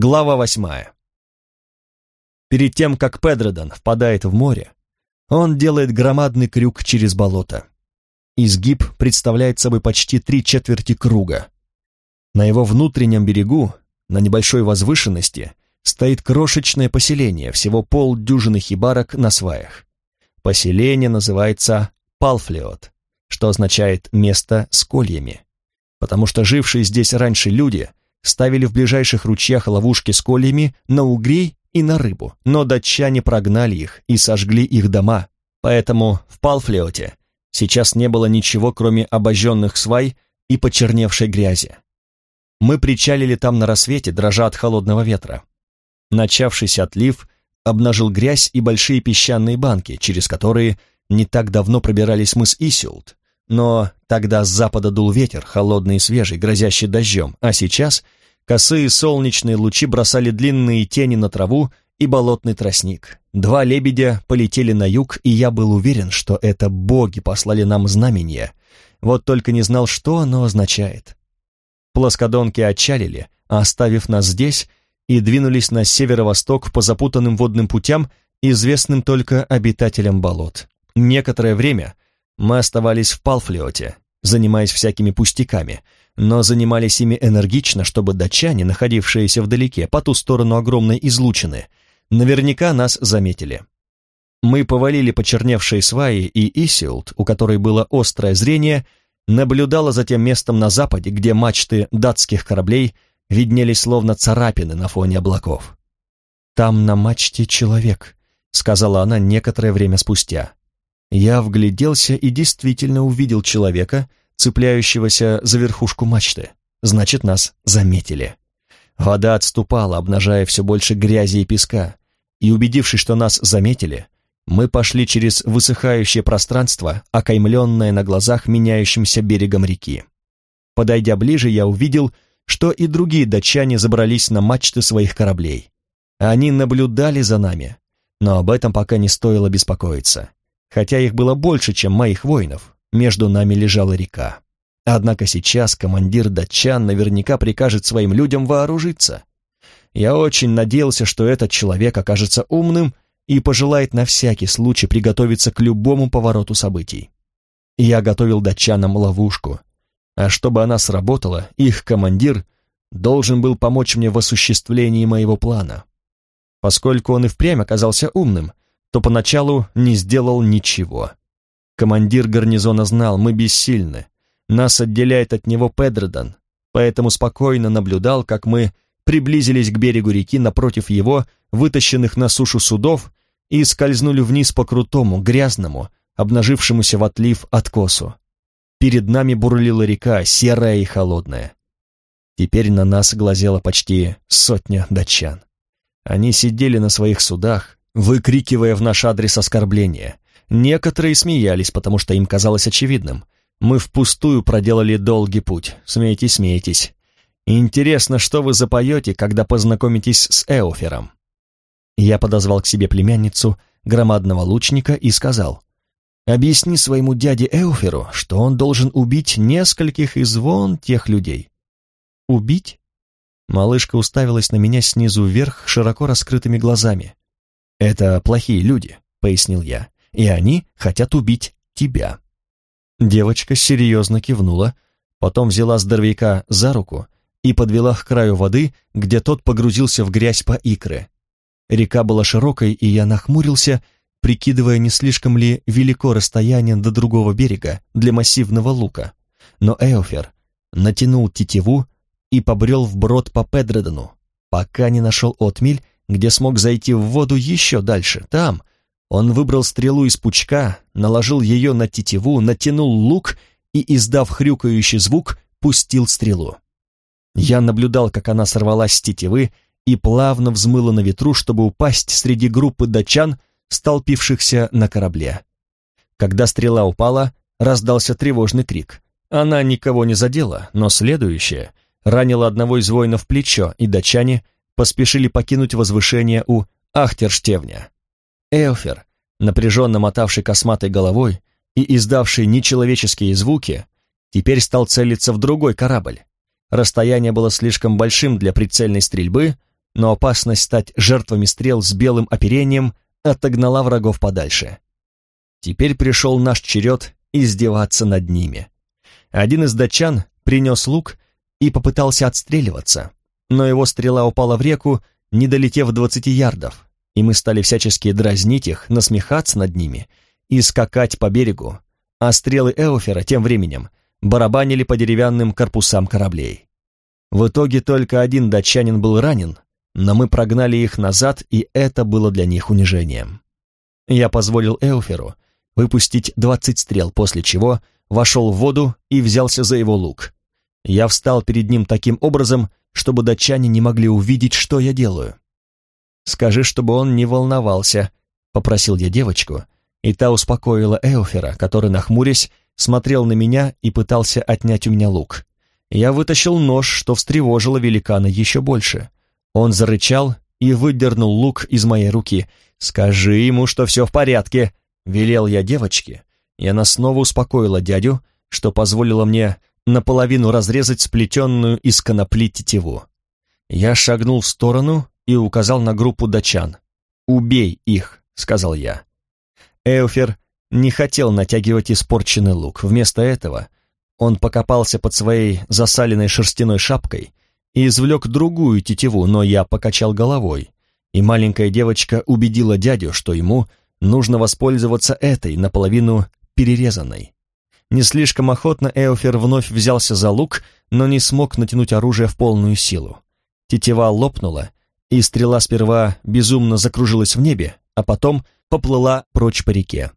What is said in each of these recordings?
Глава восьмая. Перед тем, как Педродан впадает в море, он делает громадный крюк через болото. Изгиб представляет собой почти три четверти круга. На его внутреннем берегу, на небольшой возвышенности, стоит крошечное поселение, всего полдюжины хибарок на сваях. Поселение называется Палфлеот, что означает «место с кольями», потому что жившие здесь раньше люди ставили в ближайших ручьях ловушки с кольями на угрей и на рыбу, но датчане прогнали их и сожгли их дома, поэтому в Палфлеоте сейчас не было ничего, кроме обожженных свай и почерневшей грязи. Мы причалили там на рассвете, дрожа от холодного ветра. Начавшийся отлив обнажил грязь и большие песчаные банки, через которые не так давно пробирались мы с Исилд, но тогда с запада дул ветер, холодный и свежий, грозящий дождем, а сейчас косые солнечные лучи бросали длинные тени на траву и болотный тростник. Два лебедя полетели на юг, и я был уверен, что это боги послали нам знамение. Вот только не знал, что оно означает. Плоскодонки отчалили, оставив нас здесь, и двинулись на северо-восток по запутанным водным путям, известным только обитателям болот. Некоторое время мы оставались в Палфлиоте, занимаясь всякими пустяками, но занимались ими энергично, чтобы датчане, находившиеся вдалеке, по ту сторону огромной излучины, наверняка нас заметили. Мы повалили почерневшие сваи, и Исилд, у которой было острое зрение, наблюдала за тем местом на западе, где мачты датских кораблей виднелись словно царапины на фоне облаков. «Там на мачте человек», — сказала она некоторое время спустя. Я вгляделся и действительно увидел человека, цепляющегося за верхушку мачты. Значит, нас заметили. Вода отступала, обнажая все больше грязи и песка, и, убедившись, что нас заметили, мы пошли через высыхающее пространство, окаймленное на глазах меняющимся берегом реки. Подойдя ближе, я увидел, что и другие датчане забрались на мачты своих кораблей. Они наблюдали за нами, но об этом пока не стоило беспокоиться. Хотя их было больше, чем моих воинов, между нами лежала река. Однако сейчас командир датчан наверняка прикажет своим людям вооружиться. Я очень надеялся, что этот человек окажется умным и пожелает на всякий случай приготовиться к любому повороту событий. Я готовил датчанам ловушку, а чтобы она сработала, их командир должен был помочь мне в осуществлении моего плана. Поскольку он и впрямь оказался умным, то поначалу не сделал ничего. Командир гарнизона знал, мы бессильны. Нас отделяет от него Педродан, поэтому спокойно наблюдал, как мы приблизились к берегу реки напротив его, вытащенных на сушу судов, и скользнули вниз по крутому, грязному, обнажившемуся в отлив откосу. Перед нами бурлила река, серая и холодная. Теперь на нас глазела почти сотня датчан. Они сидели на своих судах, выкрикивая в наш адрес оскорбления. Некоторые смеялись, потому что им казалось очевидным. Мы впустую проделали долгий путь. Смейтесь, смейтесь. Интересно, что вы запоете, когда познакомитесь с Эофером? Я подозвал к себе племянницу, громадного лучника, и сказал, «Объясни своему дяде Эоферу, что он должен убить нескольких из вон тех людей». «Убить?» Малышка уставилась на меня снизу вверх широко раскрытыми глазами. «Это плохие люди», — пояснил я, — «и они хотят убить тебя». Девочка серьезно кивнула, потом взяла здоровяка за руку и подвела к краю воды, где тот погрузился в грязь по икры. Река была широкой, и я нахмурился, прикидывая, не слишком ли велико расстояние до другого берега для массивного лука. Но Эофер натянул тетиву и побрел вброд по Педредону, пока не нашел отмель где смог зайти в воду еще дальше. Там он выбрал стрелу из пучка, наложил ее на тетиву, натянул лук и, издав хрюкающий звук, пустил стрелу. Я наблюдал, как она сорвалась с тетивы и плавно взмыла на ветру, чтобы упасть среди группы датчан, столпившихся на корабле. Когда стрела упала, раздался тревожный крик. Она никого не задела, но следующая ранила одного из воинов в плечо, и датчане — поспешили покинуть возвышение у Ахтерштевня. Эофер, напряженно мотавший косматой головой и издавший нечеловеческие звуки, теперь стал целиться в другой корабль. Расстояние было слишком большим для прицельной стрельбы, но опасность стать жертвами стрел с белым оперением отогнала врагов подальше. Теперь пришел наш черед издеваться над ними. Один из датчан принес лук и попытался отстреливаться, но его стрела упала в реку, не долетев двадцати ярдов, и мы стали всячески дразнить их, насмехаться над ними и скакать по берегу, а стрелы Эофера тем временем барабанили по деревянным корпусам кораблей. В итоге только один датчанин был ранен, но мы прогнали их назад, и это было для них унижением. Я позволил Эоферу выпустить двадцать стрел, после чего вошел в воду и взялся за его лук. Я встал перед ним таким образом, чтобы датчане не могли увидеть, что я делаю. «Скажи, чтобы он не волновался», — попросил я девочку, и та успокоила Эофера, который, нахмурясь, смотрел на меня и пытался отнять у меня лук. Я вытащил нож, что встревожило великана еще больше. Он зарычал и выдернул лук из моей руки. «Скажи ему, что все в порядке», Велел я девочке, и она снова успокоила дядю, что позволило мне наполовину разрезать сплетенную из конопли тетиву. Я шагнул в сторону и указал на группу дачан. «Убей их», — сказал я. Эофер не хотел натягивать испорченный лук. Вместо этого он покопался под своей засаленной шерстяной шапкой и извлек другую тетиву, но я покачал головой, и маленькая девочка убедила дядю, что ему нужно воспользоваться этой, наполовину перерезанной. Не слишком охотно Эофер вновь взялся за лук, но не смог натянуть оружие в полную силу. Тетива лопнула, и стрела сперва безумно закружилась в небе, а потом поплыла прочь по реке.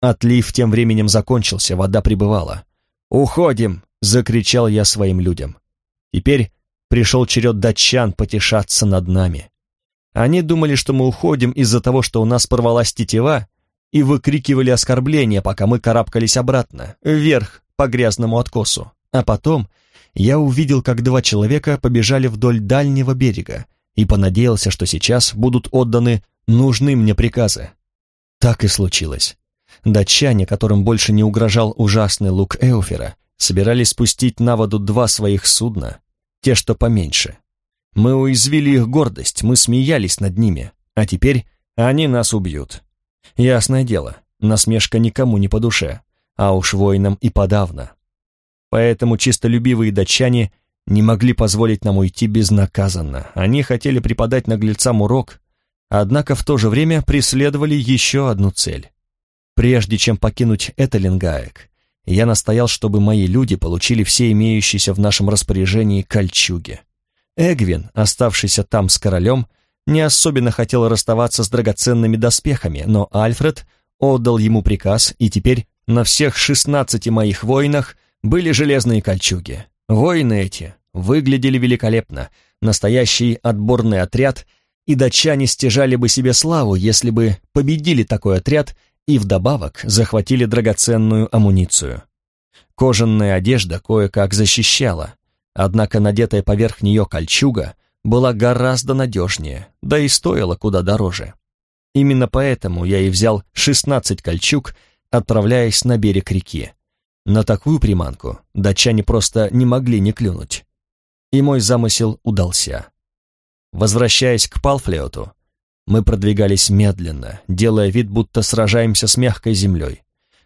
Отлив тем временем закончился, вода прибывала. «Уходим!» — закричал я своим людям. Теперь пришел черед датчан потешаться над нами. Они думали, что мы уходим из-за того, что у нас порвалась тетива, и выкрикивали оскорбления, пока мы карабкались обратно, вверх по грязному откосу. А потом я увидел, как два человека побежали вдоль дальнего берега, и понадеялся, что сейчас будут отданы нужны мне приказы. Так и случилось. Датчане, которым больше не угрожал ужасный лук Эуфера, собирались спустить на воду два своих судна, те, что поменьше, мы уязвили их гордость, мы смеялись над ними, а теперь они нас убьют. Ясное дело, насмешка никому не по душе, а уж воинам и подавно. Поэтому чистолюбивые датчане не могли позволить нам уйти безнаказанно. Они хотели преподать наглецам урок, однако в то же время преследовали еще одну цель. Прежде чем покинуть Эталингаек, я настоял, чтобы мои люди получили все имеющиеся в нашем распоряжении кольчуги. Эгвин, оставшийся там с королем, не особенно хотел расставаться с драгоценными доспехами, но Альфред отдал ему приказ, и теперь на всех шестнадцати моих воинах были железные кольчуги. Воины эти выглядели великолепно, настоящий отборный отряд, и датчане стяжали бы себе славу, если бы победили такой отряд и вдобавок захватили драгоценную амуницию. Кожаная одежда кое-как защищала, Однако надетая поверх нее кольчуга была гораздо надежнее, да и стоила куда дороже. Именно поэтому я и взял 16 кольчуг, отправляясь на берег реки. На такую приманку датчане просто не могли не клюнуть. И мой замысел удался. Возвращаясь к Палфлеоту, мы продвигались медленно, делая вид, будто сражаемся с мягкой землей.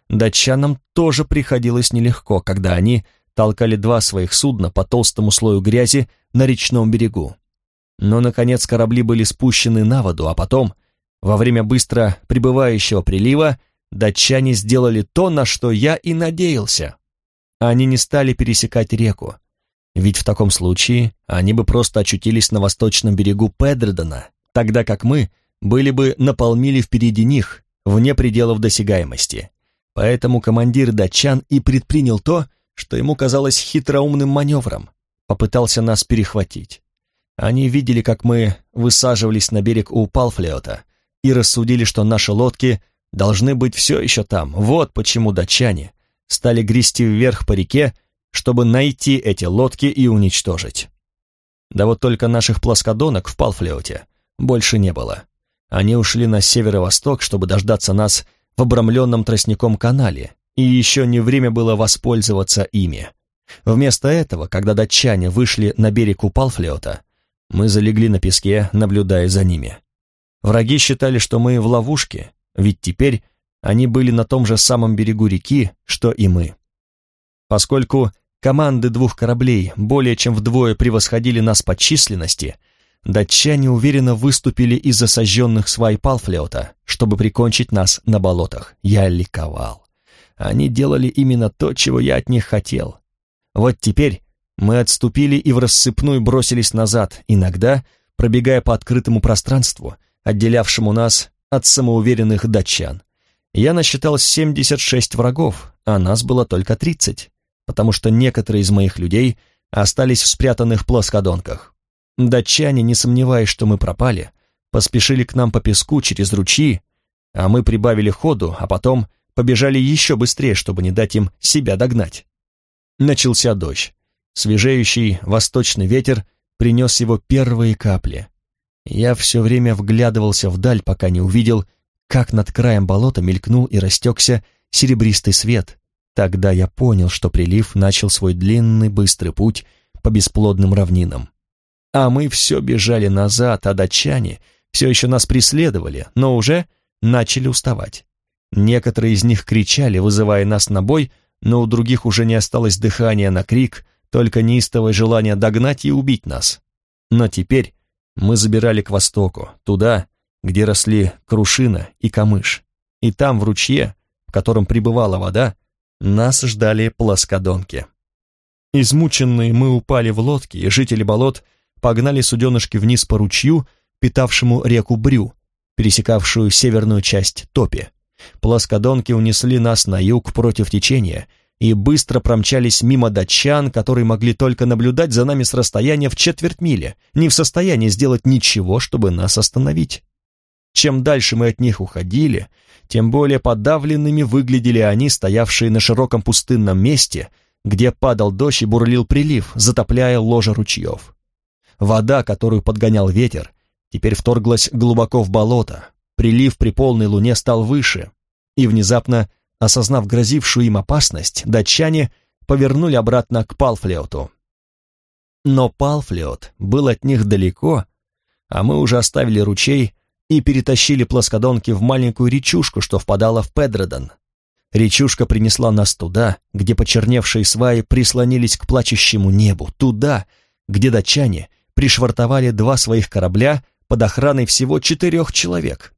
Датчанам тоже приходилось нелегко, когда они толкали два своих судна по толстому слою грязи на речном берегу. Но, наконец, корабли были спущены на воду, а потом, во время быстро прибывающего прилива, датчане сделали то, на что я и надеялся. Они не стали пересекать реку, ведь в таком случае они бы просто очутились на восточном берегу Педредона, тогда как мы были бы на полмили впереди них, вне пределов досягаемости. Поэтому командир датчан и предпринял то, что ему казалось хитроумным маневром, попытался нас перехватить. Они видели, как мы высаживались на берег у Палфлеота и рассудили, что наши лодки должны быть все еще там. Вот почему датчане стали грести вверх по реке, чтобы найти эти лодки и уничтожить. Да вот только наших плоскодонок в Палфлеоте больше не было. Они ушли на северо-восток, чтобы дождаться нас в обрамленном тростником канале, и еще не время было воспользоваться ими. Вместо этого, когда датчане вышли на берег у Палфлеота, Мы залегли на песке, наблюдая за ними. Враги считали, что мы в ловушке, ведь теперь они были на том же самом берегу реки, что и мы. Поскольку команды двух кораблей более чем вдвое превосходили нас по численности, датчане уверенно выступили из-за свай Палфлеота, чтобы прикончить нас на болотах. Я ликовал. Они делали именно то, чего я от них хотел. Вот теперь мы отступили и в рассыпную бросились назад, иногда пробегая по открытому пространству, отделявшему нас от самоуверенных датчан. Я насчитал 76 врагов, а нас было только 30, потому что некоторые из моих людей остались в спрятанных плоскодонках. Датчане, не сомневаясь, что мы пропали, поспешили к нам по песку через ручьи, а мы прибавили ходу, а потом побежали еще быстрее, чтобы не дать им себя догнать. Начался дождь. Свежеющий восточный ветер принес его первые капли. Я все время вглядывался вдаль, пока не увидел, как над краем болота мелькнул и растекся серебристый свет. Тогда я понял, что прилив начал свой длинный быстрый путь по бесплодным равнинам. А мы все бежали назад, а датчане все еще нас преследовали, но уже начали уставать. Некоторые из них кричали, вызывая нас на бой, но у других уже не осталось дыхания на крик, только неистовое желание догнать и убить нас. Но теперь мы забирали к востоку, туда, где росли крушина и камыш. И там, в ручье, в котором пребывала вода, нас ждали плоскодонки. Измученные мы упали в лодки, и жители болот погнали суденышки вниз по ручью, питавшему реку Брю, пересекавшую северную часть Топи. Плоскодонки унесли нас на юг против течения и быстро промчались мимо датчан, которые могли только наблюдать за нами с расстояния в четверть мили, не в состоянии сделать ничего, чтобы нас остановить. Чем дальше мы от них уходили, тем более подавленными выглядели они, стоявшие на широком пустынном месте, где падал дождь и бурлил прилив, затопляя ложе ручьев. Вода, которую подгонял ветер, теперь вторглась глубоко в болото, Прилив при полной луне стал выше, и внезапно, осознав грозившую им опасность, датчане повернули обратно к Палфлеоту. Но Палфлеот был от них далеко, а мы уже оставили ручей и перетащили плоскодонки в маленькую речушку, что впадала в Педредон. Речушка принесла нас туда, где почерневшие сваи прислонились к плачущему небу, туда, где датчане пришвартовали два своих корабля под охраной всего четырех человек.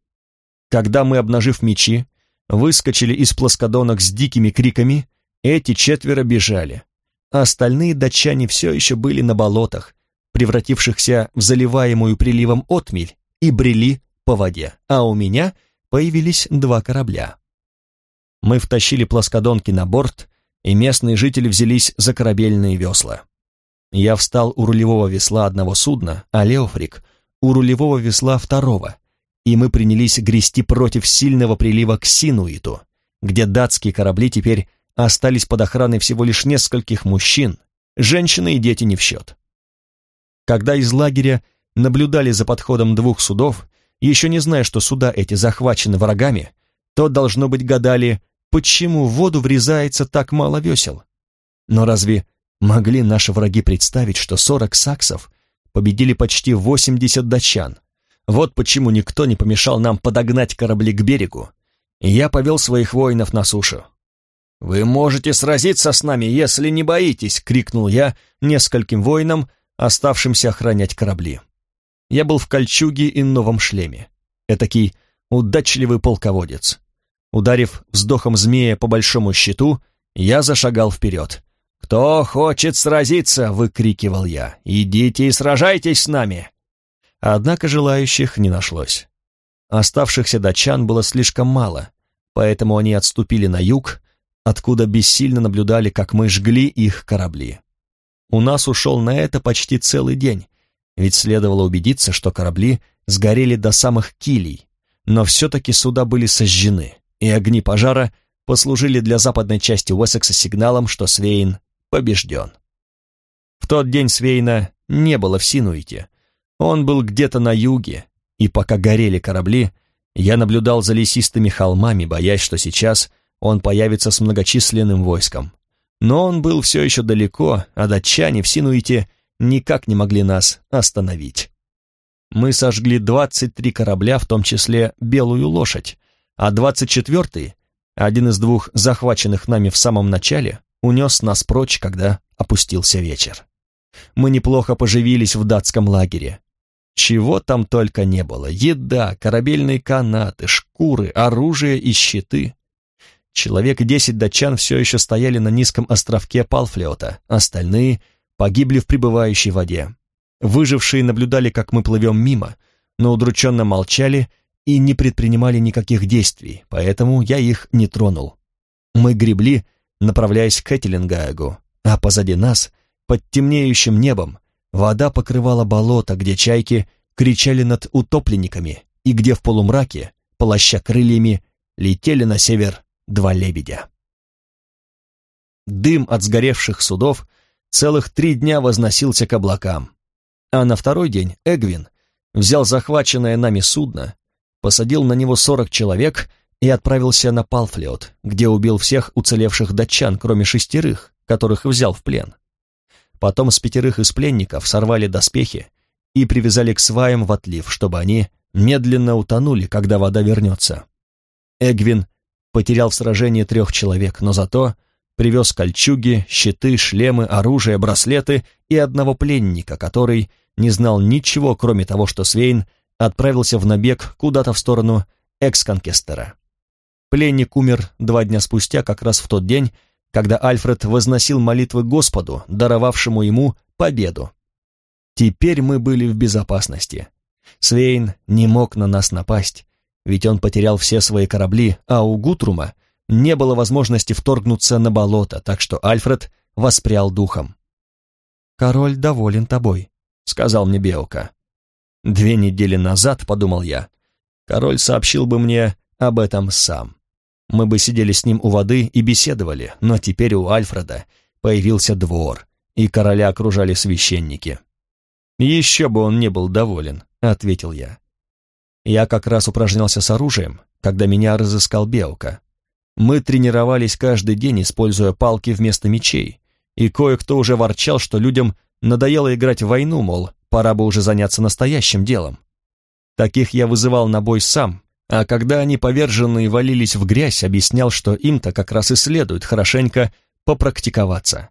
Когда мы, обнажив мечи, выскочили из плоскодонок с дикими криками, эти четверо бежали. А остальные датчане все еще были на болотах, превратившихся в заливаемую приливом отмель, и брели по воде, а у меня появились два корабля. Мы втащили плоскодонки на борт, и местные жители взялись за корабельные весла. Я встал у рулевого весла одного судна, а Леофрик — у рулевого весла второго, и мы принялись грести против сильного прилива к Синуиту, где датские корабли теперь остались под охраной всего лишь нескольких мужчин, женщины и дети не в счет. Когда из лагеря наблюдали за подходом двух судов, еще не зная, что суда эти захвачены врагами, то, должно быть, гадали, почему в воду врезается так мало весел. Но разве могли наши враги представить, что сорок саксов победили почти восемьдесят датчан, вот почему никто не помешал нам подогнать корабли к берегу. я повел своих воинов на сушу. «Вы можете сразиться с нами, если не боитесь!» — крикнул я нескольким воинам, оставшимся охранять корабли. Я был в кольчуге и новом шлеме. Этакий удачливый полководец. Ударив вздохом змея по большому щиту, я зашагал вперед. «Кто хочет сразиться?» — выкрикивал я. «Идите и сражайтесь с нами!» Однако желающих не нашлось. Оставшихся датчан было слишком мало, поэтому они отступили на юг, откуда бессильно наблюдали, как мы жгли их корабли. У нас ушел на это почти целый день, ведь следовало убедиться, что корабли сгорели до самых килей, но все-таки суда были сожжены, и огни пожара послужили для западной части Уэссекса сигналом, что Свейн побежден. В тот день Свейна не было в Синуите, он был где-то на юге, и пока горели корабли, я наблюдал за лесистыми холмами, боясь, что сейчас он появится с многочисленным войском. Но он был все еще далеко, а датчане в Синуите никак не могли нас остановить. Мы сожгли 23 корабля, в том числе «Белую лошадь», а 24-й, один из двух захваченных нами в самом начале, унес нас прочь, когда опустился вечер. Мы неплохо поживились в датском лагере. Чего там только не было. Еда, корабельные канаты, шкуры, оружие и щиты. Человек десять датчан все еще стояли на низком островке Палфлеота, остальные погибли в пребывающей воде. Выжившие наблюдали, как мы плывем мимо, но удрученно молчали и не предпринимали никаких действий, поэтому я их не тронул. Мы гребли, направляясь к Этелингаегу, а позади нас, под темнеющим небом, вода покрывала болото, где чайки кричали над утопленниками и где в полумраке, полоща крыльями, летели на север два лебедя. Дым от сгоревших судов целых три дня возносился к облакам, а на второй день Эгвин взял захваченное нами судно, посадил на него сорок человек и отправился на Палфлиот, где убил всех уцелевших датчан, кроме шестерых, которых взял в плен. Потом с пятерых из пленников сорвали доспехи и привязали к сваям в отлив, чтобы они медленно утонули, когда вода вернется. Эгвин потерял в сражении трех человек, но зато привез кольчуги, щиты, шлемы, оружие, браслеты и одного пленника, который не знал ничего, кроме того, что Свейн отправился в набег куда-то в сторону Эксконкестера. Пленник умер два дня спустя, как раз в тот день, когда Альфред возносил молитвы Господу, даровавшему ему победу. Теперь мы были в безопасности. Свейн не мог на нас напасть, ведь он потерял все свои корабли, а у Гутрума не было возможности вторгнуться на болото, так что Альфред воспрял духом. «Король доволен тобой», — сказал мне Беока. Две недели назад, подумал я, король сообщил бы мне об этом сам. Мы бы сидели с ним у воды и беседовали, но теперь у Альфреда появился двор, и короля окружали священники. «Еще бы он не был доволен», — ответил я. Я как раз упражнялся с оружием, когда меня разыскал Беука. Мы тренировались каждый день, используя палки вместо мечей, и кое-кто уже ворчал, что людям надоело играть в войну, мол, пора бы уже заняться настоящим делом. Таких я вызывал на бой сам, а когда они поверженные валились в грязь, объяснял, что им-то как раз и следует хорошенько попрактиковаться.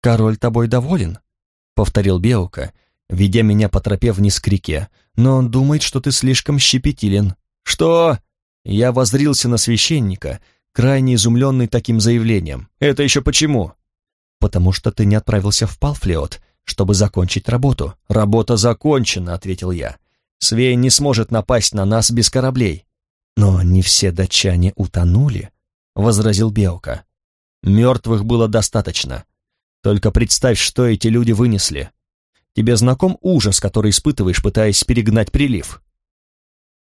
«Король тобой доволен?» — повторил Беука, ведя меня по тропе вниз к реке, «но он думает, что ты слишком щепетилен». «Что?» Я возрился на священника, крайне изумленный таким заявлением. «Это еще почему?» «Потому что ты не отправился в Палфлеот, чтобы закончить работу. Работа закончена», — ответил я. «Свей не сможет напасть на нас без кораблей». «Но не все датчане утонули», — возразил Беока. «Мертвых было достаточно. Только представь, что эти люди вынесли. Тебе знаком ужас, который испытываешь, пытаясь перегнать прилив?»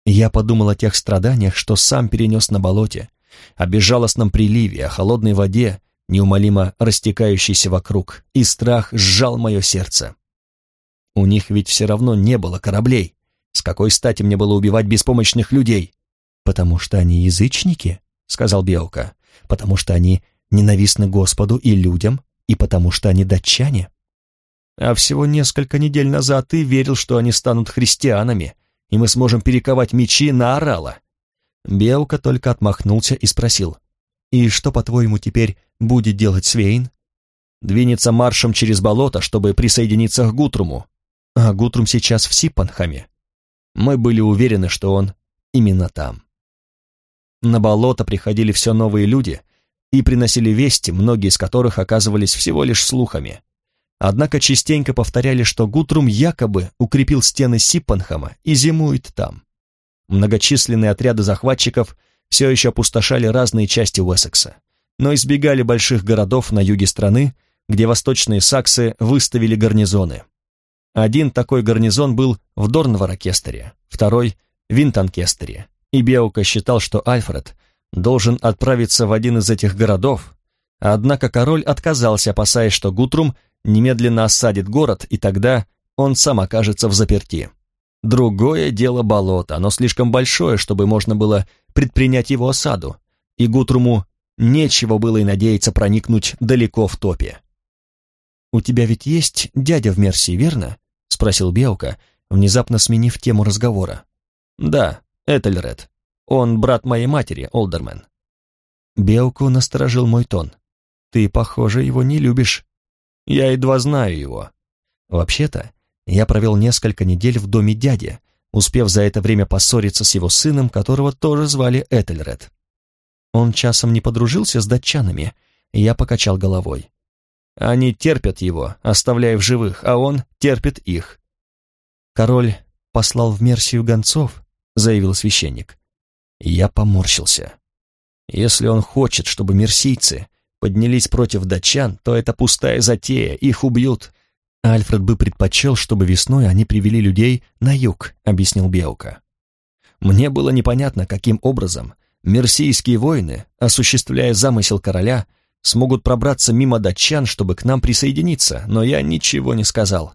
Я подумал о тех страданиях, что сам перенес на болоте, о безжалостном приливе, о холодной воде, неумолимо растекающийся вокруг, и страх сжал мое сердце. У них ведь все равно не было кораблей. С какой стати мне было убивать беспомощных людей? Потому что они язычники, сказал Белка, потому что они ненавистны Господу и людям, и потому что они датчане. А всего несколько недель назад ты верил, что они станут христианами, и мы сможем перековать мечи на орала. Белка только отмахнулся и спросил, «И что, по-твоему, теперь будет делать Свейн? Двинется маршем через болото, чтобы присоединиться к Гутруму. А Гутрум сейчас в Сипанхаме. Мы были уверены, что он именно там. На болото приходили все новые люди и приносили вести, многие из которых оказывались всего лишь слухами. Однако частенько повторяли, что Гутрум якобы укрепил стены Сипанхама и зимует там. Многочисленные отряды захватчиков все еще опустошали разные части Уэссекса но избегали больших городов на юге страны, где восточные саксы выставили гарнизоны. Один такой гарнизон был в Дорнваракестере, второй — в Винтонкестере, и Беука считал, что Альфред должен отправиться в один из этих городов, однако король отказался, опасаясь, что Гутрум немедленно осадит город, и тогда он сам окажется в заперти. Другое дело болото, оно слишком большое, чтобы можно было предпринять его осаду, и Гутруму Нечего было и надеяться проникнуть далеко в топе. у тебя ведь есть дядя в Мерсии, верно?» — спросил Беука, внезапно сменив тему разговора. «Да, Этельред. Он брат моей матери, Олдермен». Беуку насторожил мой тон. «Ты, похоже, его не любишь». «Я едва знаю его». «Вообще-то, я провел несколько недель в доме дяди, успев за это время поссориться с его сыном, которого тоже звали Этельред. Он часом не подружился с датчанами, и я покачал головой. Они терпят его, оставляя в живых, а он терпит их. Король послал в Мерсию гонцов, заявил священник. Я поморщился. Если он хочет, чтобы мерсийцы поднялись против датчан, то это пустая затея, их убьют. Альфред бы предпочел, чтобы весной они привели людей на юг, объяснил Беука. Мне было непонятно, каким образом мерсийские воины, осуществляя замысел короля, смогут пробраться мимо датчан, чтобы к нам присоединиться, но я ничего не сказал.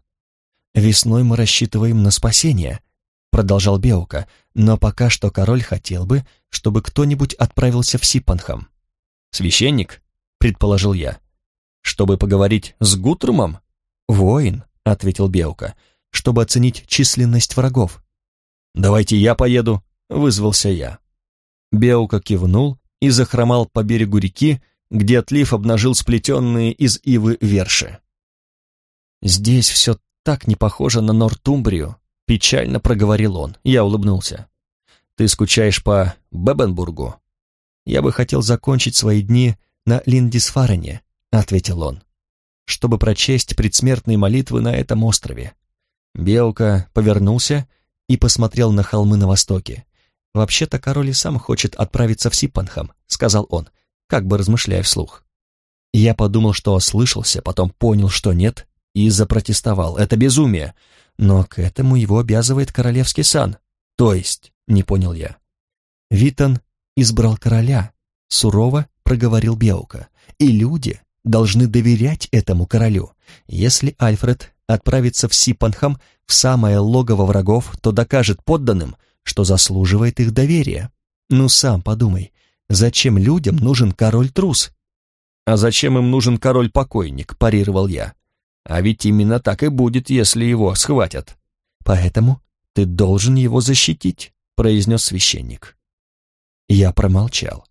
«Весной мы рассчитываем на спасение», — продолжал Беука, «но пока что король хотел бы, чтобы кто-нибудь отправился в Сипанхам». «Священник?» — предположил я. «Чтобы поговорить с Гутрумом?» «Воин», — ответил Беука, «чтобы оценить численность врагов». «Давайте я поеду», — вызвался я. Беука кивнул и захромал по берегу реки, где отлив обнажил сплетенные из ивы верши. «Здесь все так не похоже на Нортумбрию», — печально проговорил он. Я улыбнулся. «Ты скучаешь по Бебенбургу?» «Я бы хотел закончить свои дни на Линдисфарене», — ответил он, «чтобы прочесть предсмертные молитвы на этом острове». Беука повернулся и посмотрел на холмы на востоке. «Вообще-то король и сам хочет отправиться в Сипанхам», — сказал он, как бы размышляя вслух. Я подумал, что ослышался, потом понял, что нет, и запротестовал. Это безумие. Но к этому его обязывает королевский сан. То есть, не понял я. Витон избрал короля, сурово проговорил Беука. И люди должны доверять этому королю. Если Альфред отправится в Сипанхам, в самое логово врагов, то докажет подданным, что заслуживает их доверия. Ну сам подумай, Зачем людям нужен король-трус? А зачем им нужен король-покойник, парировал я. А ведь именно так и будет, если его схватят. Поэтому ты должен его защитить, произнес священник. Я промолчал.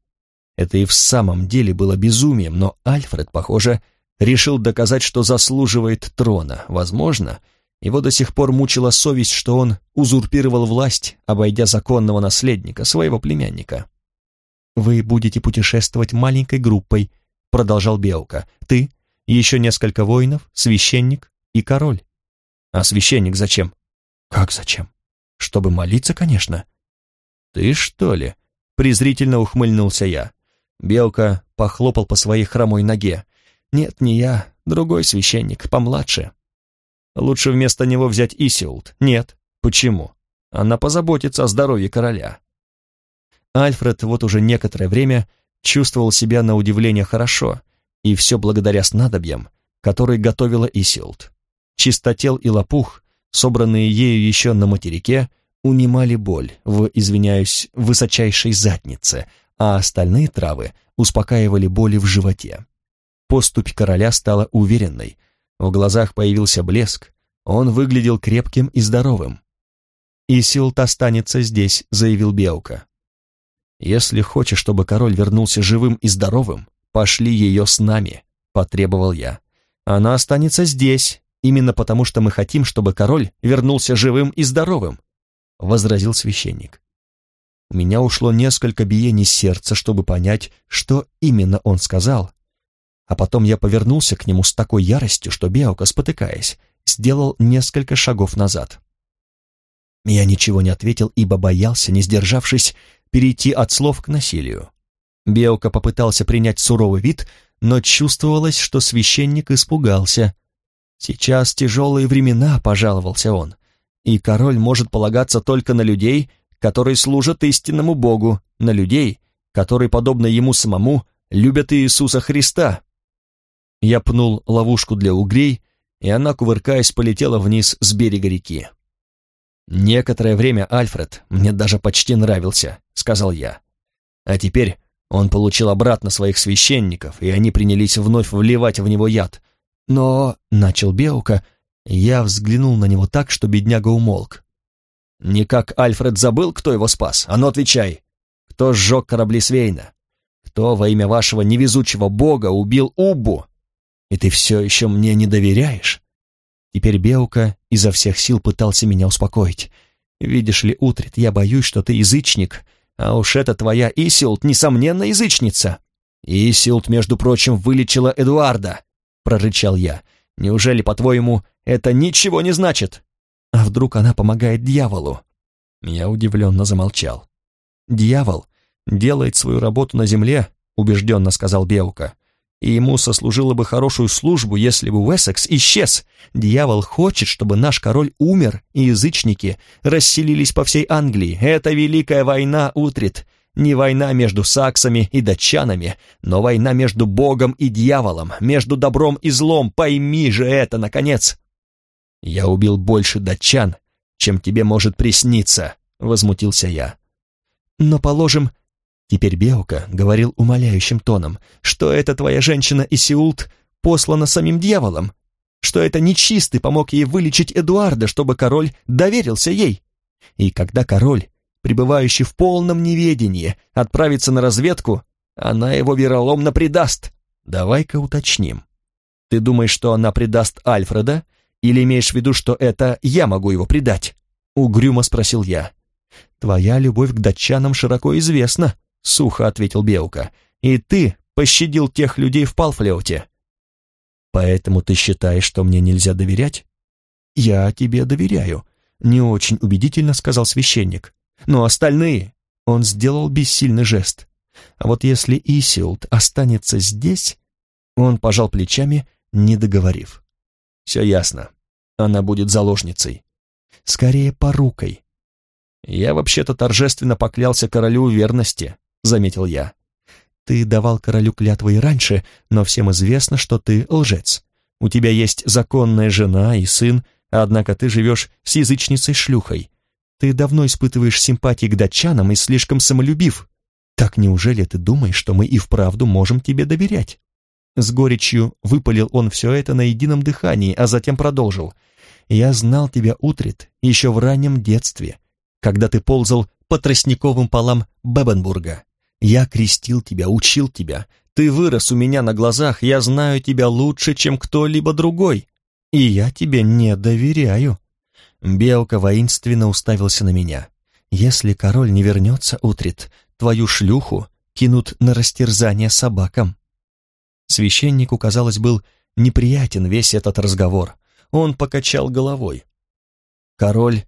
Это и в самом деле было безумием, но Альфред, похоже, решил доказать, что заслуживает трона. Возможно, его до сих пор мучила совесть, что он узурпировал власть, обойдя законного наследника, своего племянника. «Вы будете путешествовать маленькой группой», — продолжал Беука. «Ты, еще несколько воинов, священник и король». «А священник зачем?» «Как зачем? Чтобы молиться, конечно». «Ты что ли?» — презрительно ухмыльнулся я. Белка похлопал по своей хромой ноге. «Нет, не я, другой священник, помладше». «Лучше вместо него взять Исиулт». «Нет». «Почему?» «Она позаботится о здоровье короля». Альфред вот уже некоторое время чувствовал себя на удивление хорошо, и все благодаря снадобьям, которые готовила Исилд. Чистотел и лопух, собранные ею еще на материке, унимали боль в, извиняюсь, высочайшей заднице, а остальные травы успокаивали боли в животе. Поступь короля стала уверенной, в глазах появился блеск, он выглядел крепким и здоровым. «Исилт останется здесь», — заявил Беука. «Если хочешь, чтобы король вернулся живым и здоровым, пошли ее с нами», — потребовал я. «Она останется здесь, именно потому что мы хотим, чтобы король вернулся живым и здоровым», — возразил священник. У меня ушло несколько биений сердца, чтобы понять, что именно он сказал, а потом я повернулся к нему с такой яростью, что Беока, спотыкаясь, сделал несколько шагов назад. Я ничего не ответил, ибо боялся, не сдержавшись, перейти от слов к насилию. Беока попытался принять суровый вид, но чувствовалось, что священник испугался. «Сейчас тяжелые времена», — пожаловался он, «и король может полагаться только на людей, которые служат истинному Богу, на людей, которые, подобно ему самому, любят Иисуса Христа». Я пнул ловушку для угрей, и она, кувыркаясь, полетела вниз с берега реки. «Некоторое время Альфред мне даже почти нравился», — сказал я. «А теперь он получил обратно своих священников, и они принялись вновь вливать в него яд. «Но...» — начал Беука. Я взглянул на него так, что бедняга умолк. «Не как Альфред забыл, кто его спас? А ну отвечай! Кто сжег корабли Свейна? Кто во имя вашего невезучего бога убил Убу? И ты все еще мне не доверяешь?» Теперь Беука изо всех сил пытался меня успокоить. «Видишь ли, Утрит, я боюсь, что ты язычник, а уж эта твоя Исилт, несомненно, язычница». «Исилт, между прочим, вылечила Эдуарда», — прорычал я. «Неужели, по-твоему, это ничего не значит?» «А вдруг она помогает дьяволу?» Я удивленно замолчал. «Дьявол делает свою работу на земле», — убежденно сказал Беука и ему сослужило бы хорошую службу, если бы Уэссекс исчез. Дьявол хочет, чтобы наш король умер, и язычники расселились по всей Англии. Это великая война утрит. Не война между саксами и датчанами, но война между Богом и дьяволом, между добром и злом. Пойми же это, наконец. Я убил больше датчан, чем тебе может присниться, возмутился я. Но, положим, Теперь Беука говорил умоляющим тоном, что эта твоя женщина Исиулт послана самим дьяволом, что это нечистый помог ей вылечить Эдуарда, чтобы король доверился ей. И когда король, пребывающий в полном неведении, отправится на разведку, она его вероломно предаст. Давай-ка уточним. Ты думаешь, что она предаст Альфреда, или имеешь в виду, что это я могу его предать? Угрюмо спросил я. Твоя любовь к датчанам широко известна, — сухо ответил Беука. «И ты пощадил тех людей в Палфлеуте». «Поэтому ты считаешь, что мне нельзя доверять?» «Я тебе доверяю», — не очень убедительно сказал священник. «Но остальные...» — он сделал бессильный жест. «А вот если Исилд останется здесь...» Он пожал плечами, не договорив. «Все ясно. Она будет заложницей. Скорее, порукой. Я вообще-то торжественно поклялся королю верности, заметил я. Ты давал королю клятвы и раньше, но всем известно, что ты лжец. У тебя есть законная жена и сын, однако ты живешь с язычницей-шлюхой. Ты давно испытываешь симпатии к датчанам и слишком самолюбив. Так неужели ты думаешь, что мы и вправду можем тебе доверять?» С горечью выпалил он все это на едином дыхании, а затем продолжил. «Я знал тебя, Утрит, еще в раннем детстве, когда ты ползал по тростниковым полам Бебенбурга. Я крестил тебя, учил тебя. Ты вырос у меня на глазах, я знаю тебя лучше, чем кто-либо другой. И я тебе не доверяю». Белка воинственно уставился на меня. «Если король не вернется, Утрит, твою шлюху кинут на растерзание собакам». Священнику, казалось, был неприятен весь этот разговор. Он покачал головой. «Король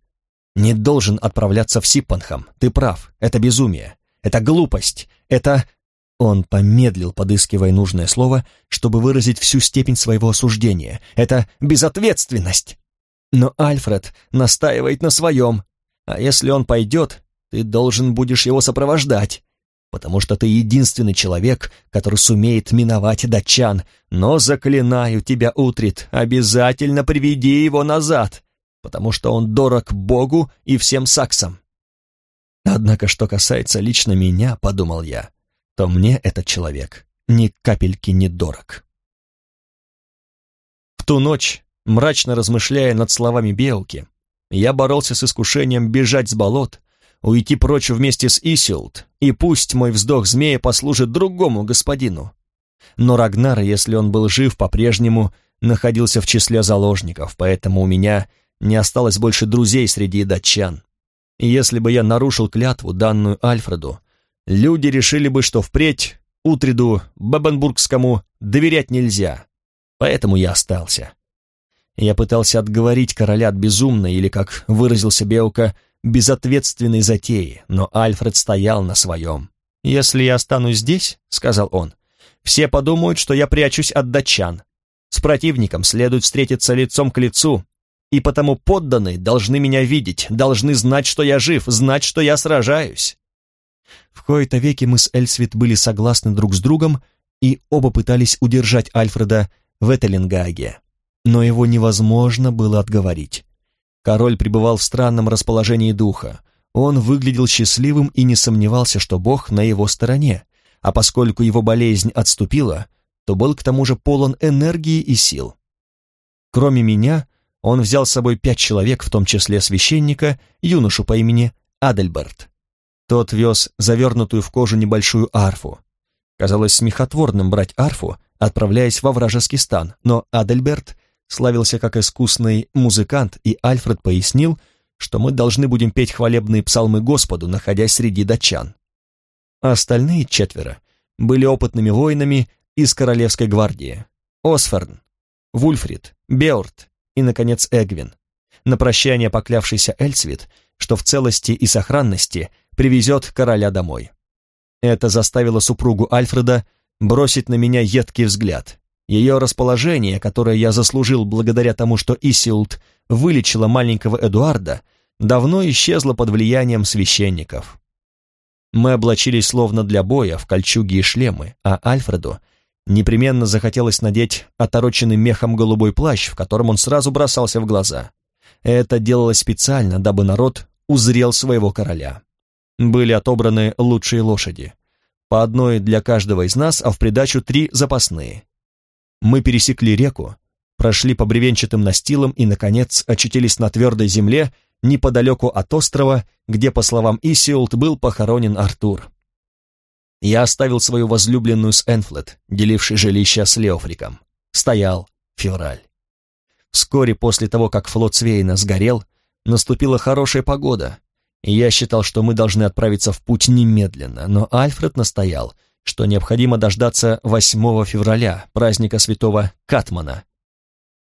не должен отправляться в Сиппанхам. Ты прав, это безумие. Это глупость. Это...» Он помедлил, подыскивая нужное слово, чтобы выразить всю степень своего осуждения. «Это безответственность!» Но Альфред настаивает на своем. А если он пойдет, ты должен будешь его сопровождать, потому что ты единственный человек, который сумеет миновать датчан. Но заклинаю тебя, Утрит, обязательно приведи его назад, потому что он дорог Богу и всем саксам. Однако, что касается лично меня, подумал я, то мне этот человек ни капельки не дорог. В ту ночь, мрачно размышляя над словами Белки, я боролся с искушением бежать с болот, уйти прочь вместе с Исилд, и пусть мой вздох змея послужит другому господину. Но Рагнар, если он был жив по-прежнему, находился в числе заложников, поэтому у меня не осталось больше друзей среди датчан. И если бы я нарушил клятву, данную Альфреду, люди решили бы, что впредь Утриду Бабенбургскому доверять нельзя. Поэтому я остался. Я пытался отговорить короля от безумной, или, как выразился Беука, безответственной затеи, но Альфред стоял на своем. «Если я останусь здесь», — сказал он, — «все подумают, что я прячусь от датчан. С противником следует встретиться лицом к лицу, и потому подданные должны меня видеть, должны знать, что я жив, знать, что я сражаюсь. В кои-то веки мы с Эльсвит были согласны друг с другом, и оба пытались удержать Альфреда в Этелингаге. Но его невозможно было отговорить. Король пребывал в странном расположении духа. Он выглядел счастливым и не сомневался, что Бог на его стороне, а поскольку его болезнь отступила, то был к тому же полон энергии и сил. Кроме меня, он взял с собой пять человек, в том числе священника, юношу по имени Адельберт. Тот вез завернутую в кожу небольшую арфу. Казалось смехотворным брать арфу, отправляясь во вражеский стан, но Адельберт славился как искусный музыкант, и Альфред пояснил, что мы должны будем петь хвалебные псалмы Господу, находясь среди датчан. Остальные четверо были опытными воинами из Королевской гвардии. Осферн, Вульфрид, Беорт и, наконец, Эгвин, на прощание поклявшийся Эльцвит, что в целости и сохранности привезет короля домой. Это заставило супругу Альфреда бросить на меня едкий взгляд. Ее расположение, которое я заслужил благодаря тому, что Исилд вылечила маленького Эдуарда, давно исчезло под влиянием священников. Мы облачились словно для боя в кольчуги и шлемы, а Альфреду непременно захотелось надеть отороченный мехом голубой плащ, в котором он сразу бросался в глаза. Это делалось специально, дабы народ узрел своего короля. Были отобраны лучшие лошади. По одной для каждого из нас, а в придачу три запасные. Мы пересекли реку, прошли по бревенчатым настилам и, наконец, очутились на твердой земле неподалеку от острова, где, по словам Исиулт, был похоронен Артур. Я оставил свою возлюбленную с Энфлет, делившей жилище с Леофриком. Стоял февраль. Вскоре после того, как флот Свейна сгорел, наступила хорошая погода, и я считал, что мы должны отправиться в путь немедленно, но Альфред настоял, что необходимо дождаться 8 февраля, праздника святого Катмана.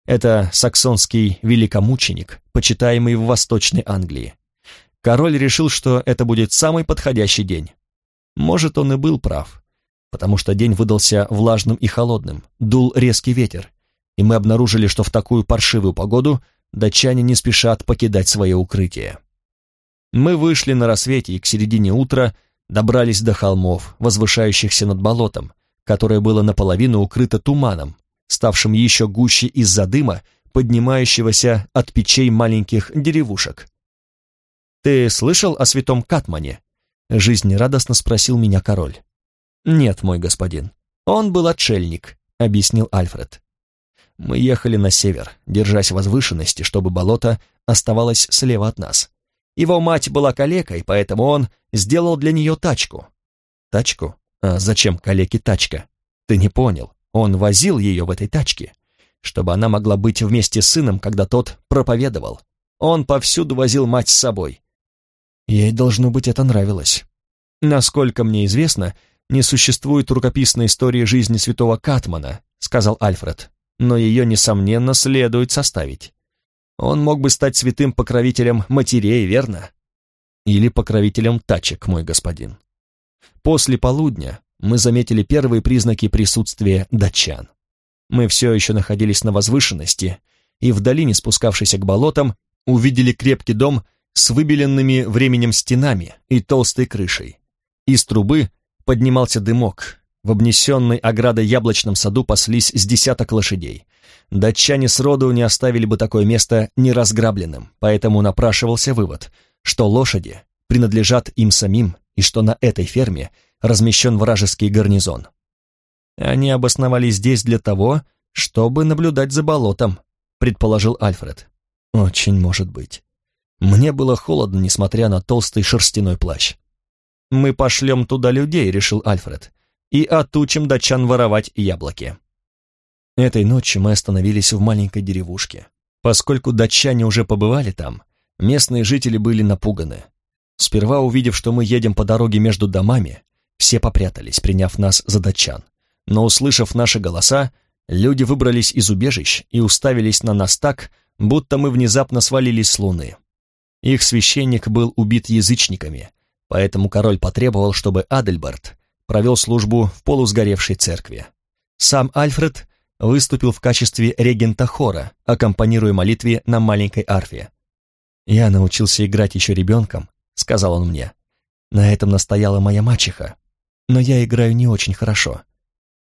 Это саксонский великомученик, почитаемый в Восточной Англии. Король решил, что это будет самый подходящий день. Может, он и был прав, потому что день выдался влажным и холодным, дул резкий ветер, и мы обнаружили, что в такую паршивую погоду датчане не спешат покидать свое укрытие. Мы вышли на рассвете и к середине утра добрались до холмов, возвышающихся над болотом, которое было наполовину укрыто туманом, ставшим еще гуще из-за дыма, поднимающегося от печей маленьких деревушек. «Ты слышал о святом Катмане?» — жизнерадостно спросил меня король. «Нет, мой господин, он был отшельник», — объяснил Альфред. Мы ехали на север, держась возвышенности, чтобы болото оставалось слева от нас. Его мать была калекой, поэтому он сделал для нее тачку. Тачку? А зачем калеке тачка? Ты не понял. Он возил ее в этой тачке, чтобы она могла быть вместе с сыном, когда тот проповедовал. Он повсюду возил мать с собой. Ей, должно быть, это нравилось. Насколько мне известно, не существует рукописной истории жизни святого Катмана, сказал Альфред но ее, несомненно, следует составить. Он мог бы стать святым покровителем матерей, верно? Или покровителем тачек, мой господин. После полудня мы заметили первые признаки присутствия датчан. Мы все еще находились на возвышенности, и в долине, спускавшейся к болотам, увидели крепкий дом с выбеленными временем стенами и толстой крышей. Из трубы поднимался дымок, в обнесенной оградой яблочном саду паслись с десяток лошадей. Датчане сроду не оставили бы такое место неразграбленным, поэтому напрашивался вывод, что лошади принадлежат им самим и что на этой ферме размещен вражеский гарнизон. Они обосновались здесь для того, чтобы наблюдать за болотом, предположил Альфред. Очень может быть. Мне было холодно, несмотря на толстый шерстяной плащ. «Мы пошлем туда людей», — решил Альфред и отучим датчан воровать яблоки. Этой ночью мы остановились в маленькой деревушке. Поскольку датчане уже побывали там, местные жители были напуганы. Сперва увидев, что мы едем по дороге между домами, все попрятались, приняв нас за датчан. Но услышав наши голоса, люди выбрались из убежищ и уставились на нас так, будто мы внезапно свалились с луны. Их священник был убит язычниками, поэтому король потребовал, чтобы Адельберт провел службу в полусгоревшей церкви. Сам Альфред выступил в качестве регента хора, аккомпанируя молитве на маленькой арфе. «Я научился играть еще ребенком», — сказал он мне. «На этом настояла моя мачеха, но я играю не очень хорошо».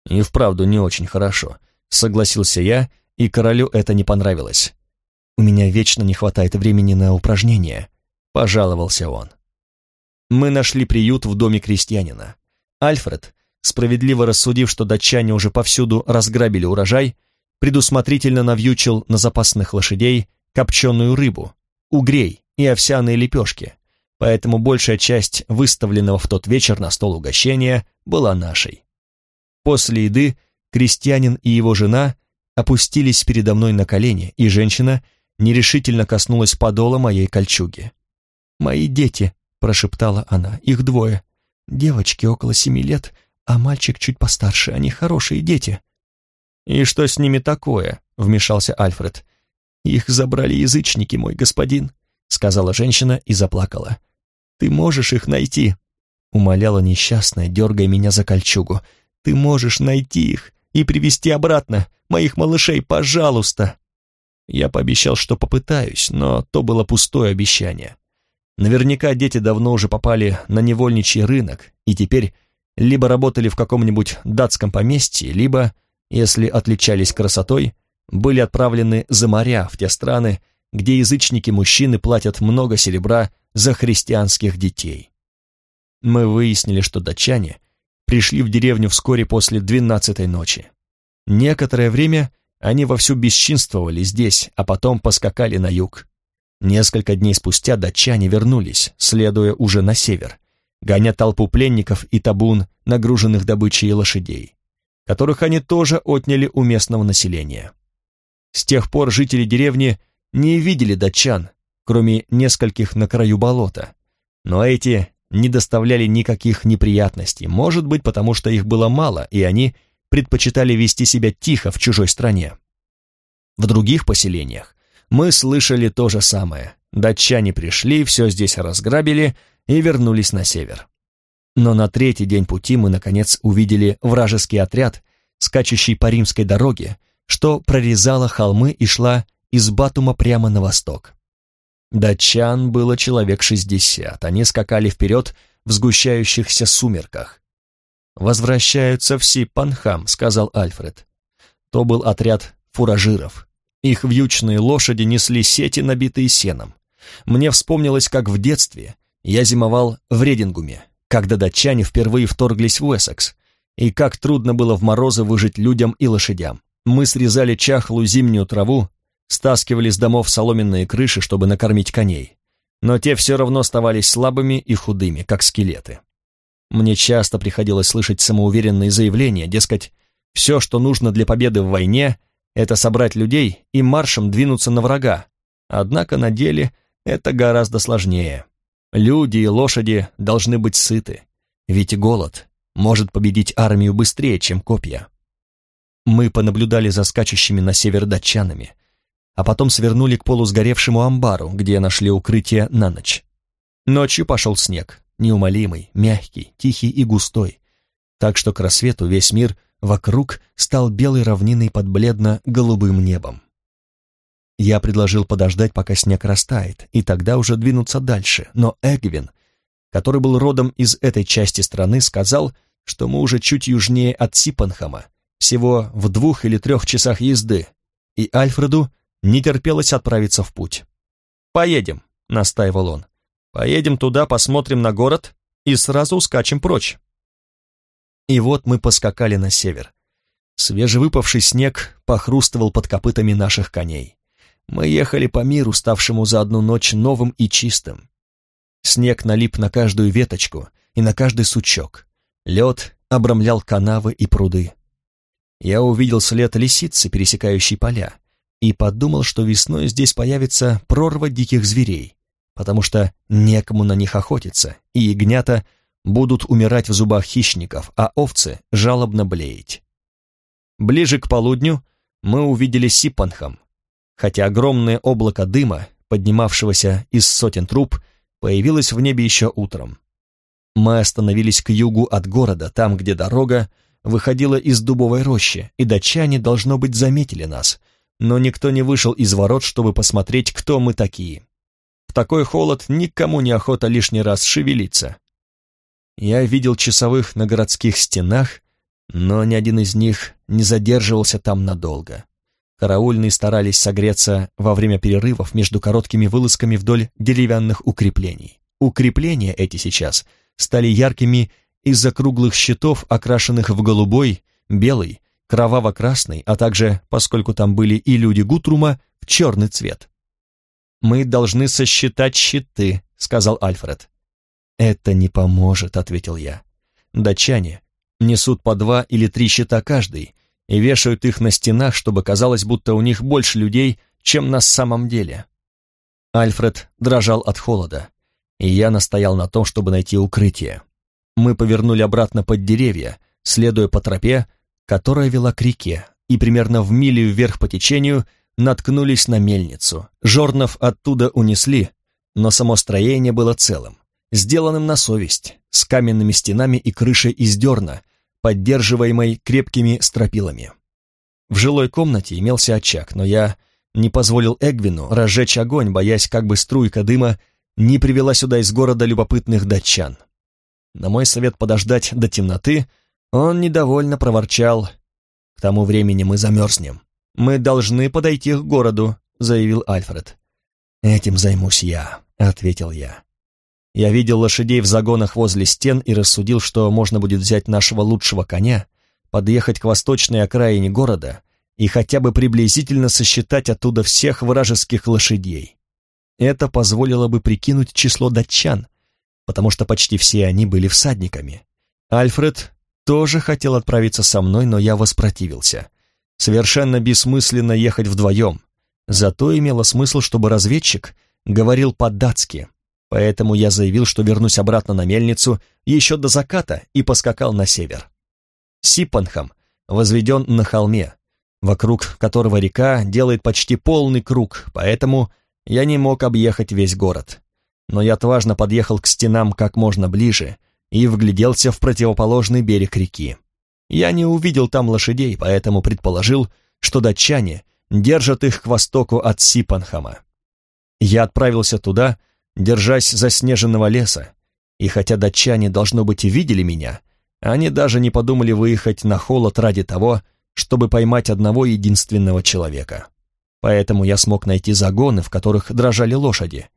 «И вправду не очень хорошо», — согласился я, и королю это не понравилось. «У меня вечно не хватает времени на упражнения», — пожаловался он. Мы нашли приют в доме крестьянина. Альфред, справедливо рассудив, что датчане уже повсюду разграбили урожай, предусмотрительно навьючил на запасных лошадей копченую рыбу, угрей и овсяные лепешки, поэтому большая часть выставленного в тот вечер на стол угощения была нашей. После еды крестьянин и его жена опустились передо мной на колени, и женщина нерешительно коснулась подола моей кольчуги. «Мои дети», — прошептала она, — «их двое. Девочки около семи лет, а мальчик чуть постарше, они хорошие дети». «И что с ними такое?» — вмешался Альфред. «Их забрали язычники, мой господин», — сказала женщина и заплакала. «Ты можешь их найти?» — умоляла несчастная, дергая меня за кольчугу. «Ты можешь найти их и привести обратно, моих малышей, пожалуйста!» Я пообещал, что попытаюсь, но то было пустое обещание. Наверняка дети давно уже попали на невольничий рынок и теперь либо работали в каком-нибудь датском поместье, либо, если отличались красотой, были отправлены за моря в те страны, где язычники-мужчины платят много серебра за христианских детей. Мы выяснили, что датчане пришли в деревню вскоре после двенадцатой ночи. Некоторое время они вовсю бесчинствовали здесь, а потом поскакали на юг. Несколько дней спустя датчане вернулись, следуя уже на север, гоня толпу пленников и табун, нагруженных добычей лошадей, которых они тоже отняли у местного населения. С тех пор жители деревни не видели датчан, кроме нескольких на краю болота, но эти не доставляли никаких неприятностей, может быть, потому что их было мало, и они предпочитали вести себя тихо в чужой стране. В других поселениях мы слышали то же самое. Датчане пришли, все здесь разграбили и вернулись на север. Но на третий день пути мы, наконец, увидели вражеский отряд, скачущий по римской дороге, что прорезала холмы и шла из Батума прямо на восток. Датчан было человек шестьдесят, они скакали вперед в сгущающихся сумерках. «Возвращаются в Сипанхам», — сказал Альфред. То был отряд фуражиров. Их вьючные лошади несли сети, набитые сеном. Мне вспомнилось, как в детстве я зимовал в Редингуме, когда датчане впервые вторглись в Уэссекс, и как трудно было в морозы выжить людям и лошадям. Мы срезали чахлую зимнюю траву, стаскивали с домов соломенные крыши, чтобы накормить коней. Но те все равно оставались слабыми и худыми, как скелеты. Мне часто приходилось слышать самоуверенные заявления, дескать, все, что нужно для победы в войне, это собрать людей и маршем двинуться на врага. Однако на деле это гораздо сложнее. Люди и лошади должны быть сыты, ведь голод может победить армию быстрее, чем копья. Мы понаблюдали за скачущими на север датчанами, а потом свернули к полусгоревшему амбару, где нашли укрытие на ночь. Ночью пошел снег, неумолимый, мягкий, тихий и густой, так что к рассвету весь мир вокруг стал белой равниной под бледно-голубым небом. Я предложил подождать, пока снег растает, и тогда уже двинуться дальше, но Эгвин, который был родом из этой части страны, сказал, что мы уже чуть южнее от Сипанхама, всего в двух или трех часах езды, и Альфреду не терпелось отправиться в путь. «Поедем», — настаивал он. Поедем туда, посмотрим на город и сразу ускачем прочь. И вот мы поскакали на север. Свежевыпавший снег похрустывал под копытами наших коней. Мы ехали по миру, ставшему за одну ночь новым и чистым. Снег налип на каждую веточку и на каждый сучок. Лед обрамлял канавы и пруды. Я увидел след лисицы, пересекающей поля, и подумал, что весной здесь появится прорва диких зверей потому что некому на них охотиться, и ягнята будут умирать в зубах хищников, а овцы жалобно блеять. Ближе к полудню мы увидели Сипанхам, хотя огромное облако дыма, поднимавшегося из сотен труб, появилось в небе еще утром. Мы остановились к югу от города, там, где дорога выходила из дубовой рощи, и датчане, должно быть, заметили нас, но никто не вышел из ворот, чтобы посмотреть, кто мы такие такой холод никому не охота лишний раз шевелиться. Я видел часовых на городских стенах, но ни один из них не задерживался там надолго. Караульные старались согреться во время перерывов между короткими вылазками вдоль деревянных укреплений. Укрепления эти сейчас стали яркими из-за круглых щитов, окрашенных в голубой, белый кроваво-красный, а также, поскольку там были и люди Гутрума, в черный цвет. «Мы должны сосчитать щиты», — сказал Альфред. «Это не поможет», — ответил я. «Датчане несут по два или три щита каждый и вешают их на стенах, чтобы казалось, будто у них больше людей, чем на самом деле». Альфред дрожал от холода, и я настоял на том, чтобы найти укрытие. Мы повернули обратно под деревья, следуя по тропе, которая вела к реке, и примерно в миле вверх по течению наткнулись на мельницу. Жорнов оттуда унесли, но само строение было целым, сделанным на совесть, с каменными стенами и крышей из дерна, поддерживаемой крепкими стропилами. В жилой комнате имелся очаг, но я не позволил Эгвину разжечь огонь, боясь, как бы струйка дыма не привела сюда из города любопытных датчан. На мой совет подождать до темноты он недовольно проворчал. «К тому времени мы замерзнем. Мы должны подойти к городу», — заявил Альфред. «Этим займусь я», — ответил я. Я видел лошадей в загонах возле стен и рассудил, что можно будет взять нашего лучшего коня, подъехать к восточной окраине города и хотя бы приблизительно сосчитать оттуда всех вражеских лошадей. Это позволило бы прикинуть число датчан, потому что почти все они были всадниками. Альфред тоже хотел отправиться со мной, но я воспротивился. Совершенно бессмысленно ехать вдвоем. Зато имело смысл, чтобы разведчик говорил по-датски. Поэтому я заявил, что вернусь обратно на мельницу еще до заката и поскакал на север. Сипанхам возведен на холме, вокруг которого река делает почти полный круг, поэтому я не мог объехать весь город но я отважно подъехал к стенам как можно ближе и вгляделся в противоположный берег реки. Я не увидел там лошадей, поэтому предположил, что датчане держат их к востоку от Сипанхама. Я отправился туда, держась заснеженного леса, и хотя датчане, должно быть, и видели меня, они даже не подумали выехать на холод ради того, чтобы поймать одного единственного человека. Поэтому я смог найти загоны, в которых дрожали лошади,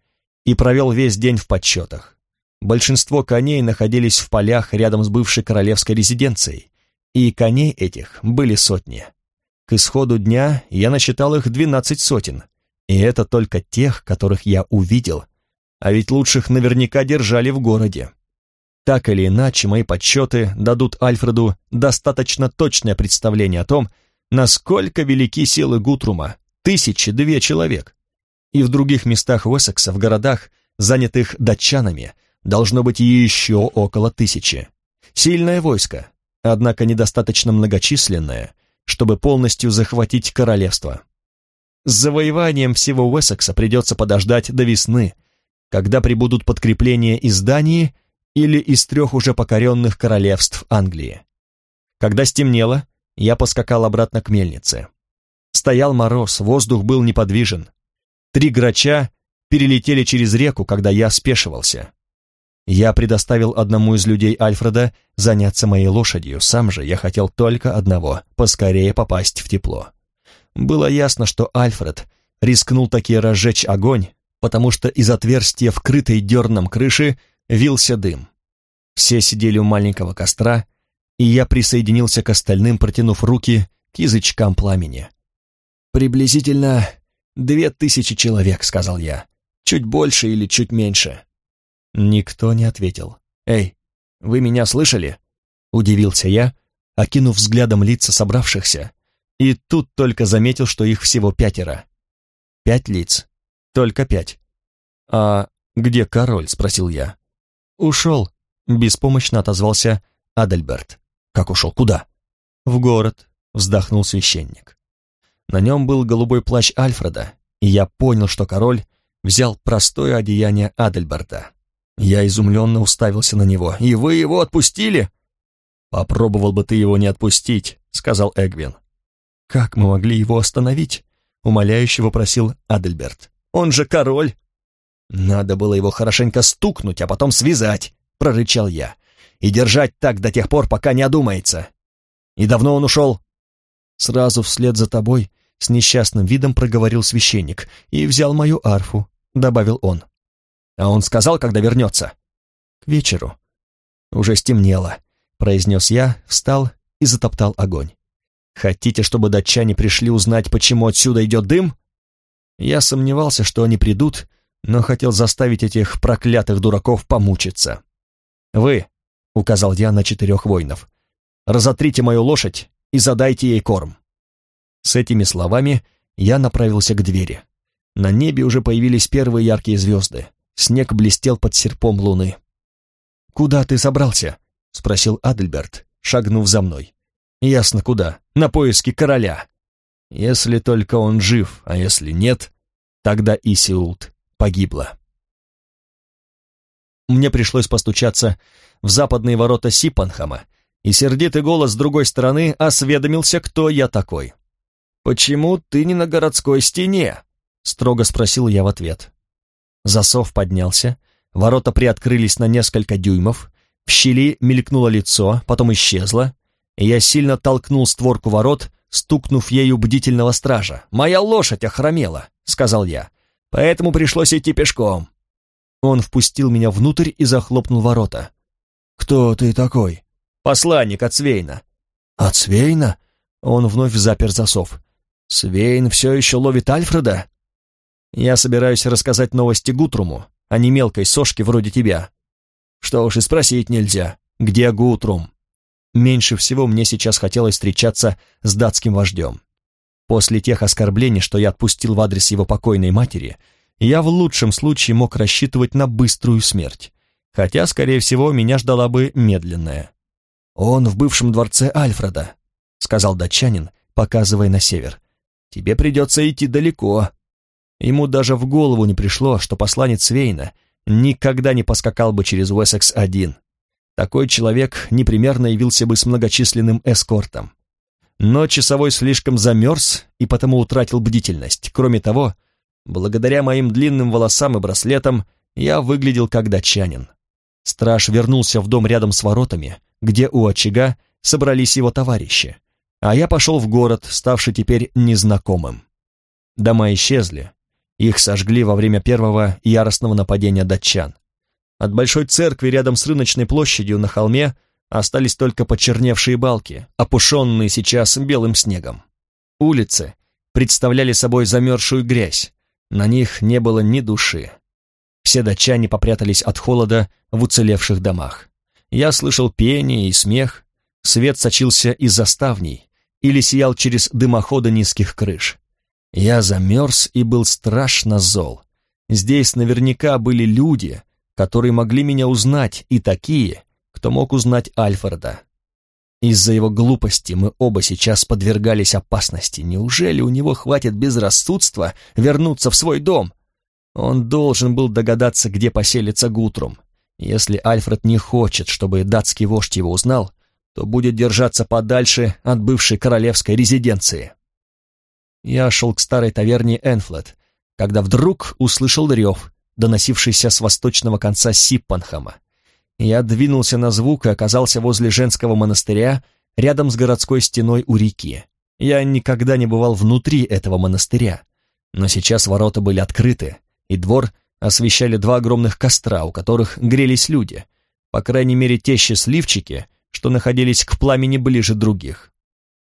и провел весь день в подсчетах. Большинство коней находились в полях рядом с бывшей королевской резиденцией, и коней этих были сотни. К исходу дня я насчитал их двенадцать сотен, и это только тех, которых я увидел, а ведь лучших наверняка держали в городе. Так или иначе, мои подсчеты дадут Альфреду достаточно точное представление о том, насколько велики силы Гутрума, тысячи две человек и в других местах Уэссекса, в городах, занятых датчанами, должно быть еще около тысячи. Сильное войско, однако недостаточно многочисленное, чтобы полностью захватить королевство. С завоеванием всего Уэссекса придется подождать до весны, когда прибудут подкрепления из Дании или из трех уже покоренных королевств Англии. Когда стемнело, я поскакал обратно к мельнице. Стоял мороз, воздух был неподвижен. Три грача перелетели через реку, когда я спешивался. Я предоставил одному из людей Альфреда заняться моей лошадью, сам же я хотел только одного — поскорее попасть в тепло. Было ясно, что Альфред рискнул таки разжечь огонь, потому что из отверстия, вкрытой дерном крыши, вился дым. Все сидели у маленького костра, и я присоединился к остальным, протянув руки к язычкам пламени. Приблизительно «Две тысячи человек», — сказал я. «Чуть больше или чуть меньше?» Никто не ответил. «Эй, вы меня слышали?» Удивился я, окинув взглядом лица собравшихся, и тут только заметил, что их всего пятеро. Пять лиц. Только пять. «А где король?» — спросил я. «Ушел», — беспомощно отозвался Адальберт. «Как ушел? Куда?» «В город», — вздохнул священник. На нем был голубой плащ Альфреда, и я понял, что король взял простое одеяние Адельберта. Я изумленно уставился на него. «И вы его отпустили?» «Попробовал бы ты его не отпустить», — сказал Эгвин. «Как мы могли его остановить?» — умоляюще вопросил Адельберт. «Он же король!» «Надо было его хорошенько стукнуть, а потом связать», — прорычал я, «и держать так до тех пор, пока не одумается». «И давно он ушел?» «Сразу вслед за тобой с несчастным видом проговорил священник и взял мою арфу, добавил он. А он сказал, когда вернется? К вечеру. Уже стемнело, произнес я, встал и затоптал огонь. Хотите, чтобы датчане пришли узнать, почему отсюда идет дым? Я сомневался, что они придут, но хотел заставить этих проклятых дураков помучиться. «Вы», — указал я на четырех воинов, — «разотрите мою лошадь и задайте ей корм». С этими словами я направился к двери. На небе уже появились первые яркие звезды. Снег блестел под серпом луны. «Куда ты собрался?» — спросил Адельберт, шагнув за мной. «Ясно, куда. На поиски короля. Если только он жив, а если нет, тогда Исиулт погибла». Мне пришлось постучаться в западные ворота Сипанхама, и сердитый голос с другой стороны осведомился, кто я такой. «Почему ты не на городской стене?» — строго спросил я в ответ. Засов поднялся, ворота приоткрылись на несколько дюймов, в щели мелькнуло лицо, потом исчезло, и я сильно толкнул створку ворот, стукнув ею бдительного стража. «Моя лошадь охромела», — сказал я, — «поэтому пришлось идти пешком». Он впустил меня внутрь и захлопнул ворота. «Кто ты такой?» «Посланник от Свейна». «От Свейна?» Он вновь запер засов. «Свейн все еще ловит Альфреда?» «Я собираюсь рассказать новости Гутруму, а не мелкой сошке вроде тебя». «Что уж и спросить нельзя. Где Гутрум?» Меньше всего мне сейчас хотелось встречаться с датским вождем. После тех оскорблений, что я отпустил в адрес его покойной матери, я в лучшем случае мог рассчитывать на быструю смерть, хотя, скорее всего, меня ждала бы медленная. «Он в бывшем дворце Альфреда», — сказал датчанин, показывая на север. «Тебе придется идти далеко». Ему даже в голову не пришло, что посланец Вейна никогда не поскакал бы через Уэссекс один. Такой человек непременно явился бы с многочисленным эскортом. Но часовой слишком замерз и потому утратил бдительность. Кроме того, благодаря моим длинным волосам и браслетам, я выглядел как датчанин. Страж вернулся в дом рядом с воротами, где у очага собрались его товарищи, а я пошел в город, ставший теперь незнакомым. Дома исчезли, их сожгли во время первого яростного нападения датчан. От большой церкви рядом с рыночной площадью на холме остались только почерневшие балки, опушенные сейчас белым снегом. Улицы представляли собой замерзшую грязь, на них не было ни души. Все датчане попрятались от холода в уцелевших домах. Я слышал пение и смех, свет сочился из заставней или сиял через дымоходы низких крыш. Я замерз и был страшно зол. Здесь наверняка были люди, которые могли меня узнать, и такие, кто мог узнать Альфреда. Из-за его глупости мы оба сейчас подвергались опасности. Неужели у него хватит безрассудства вернуться в свой дом? Он должен был догадаться, где поселится Гутрум. Если Альфред не хочет, чтобы датский вождь его узнал, то будет держаться подальше от бывшей королевской резиденции. Я шел к старой таверне Энфлет, когда вдруг услышал рев, доносившийся с восточного конца Сиппанхама. Я двинулся на звук и оказался возле женского монастыря, рядом с городской стеной у реки. Я никогда не бывал внутри этого монастыря, но сейчас ворота были открыты, и двор освещали два огромных костра, у которых грелись люди, по крайней мере те счастливчики, что находились к пламени ближе других.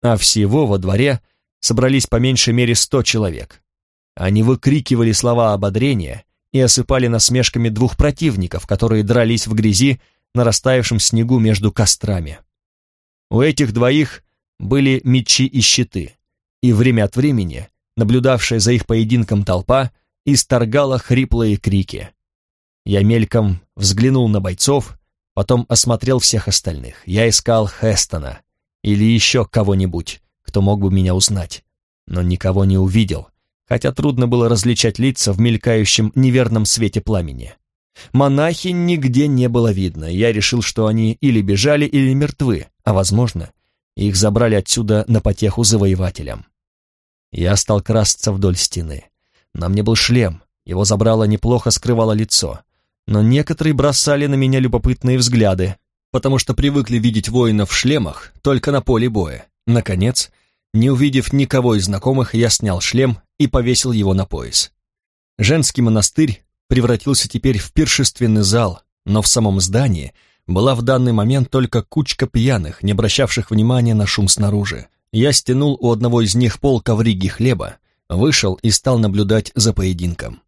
А всего во дворе собрались по меньшей мере сто человек. Они выкрикивали слова ободрения и осыпали насмешками двух противников, которые дрались в грязи на растаявшем снегу между кострами. У этих двоих были мечи и щиты, и время от времени наблюдавшая за их поединком толпа исторгала хриплые крики. Я мельком взглянул на бойцов, потом осмотрел всех остальных. Я искал Хестона или еще кого-нибудь, кто мог бы меня узнать, но никого не увидел, хотя трудно было различать лица в мелькающем неверном свете пламени. Монахи нигде не было видно, я решил, что они или бежали, или мертвы, а, возможно, их забрали отсюда на потеху завоевателям. Я стал красться вдоль стены. На мне был шлем, его забрало неплохо скрывало лицо, но некоторые бросали на меня любопытные взгляды, потому что привыкли видеть воинов в шлемах только на поле боя. Наконец, не увидев никого из знакомых, я снял шлем и повесил его на пояс. Женский монастырь превратился теперь в пиршественный зал, но в самом здании была в данный момент только кучка пьяных, не обращавших внимания на шум снаружи. Я стянул у одного из них пол ковриги хлеба, вышел и стал наблюдать за поединком.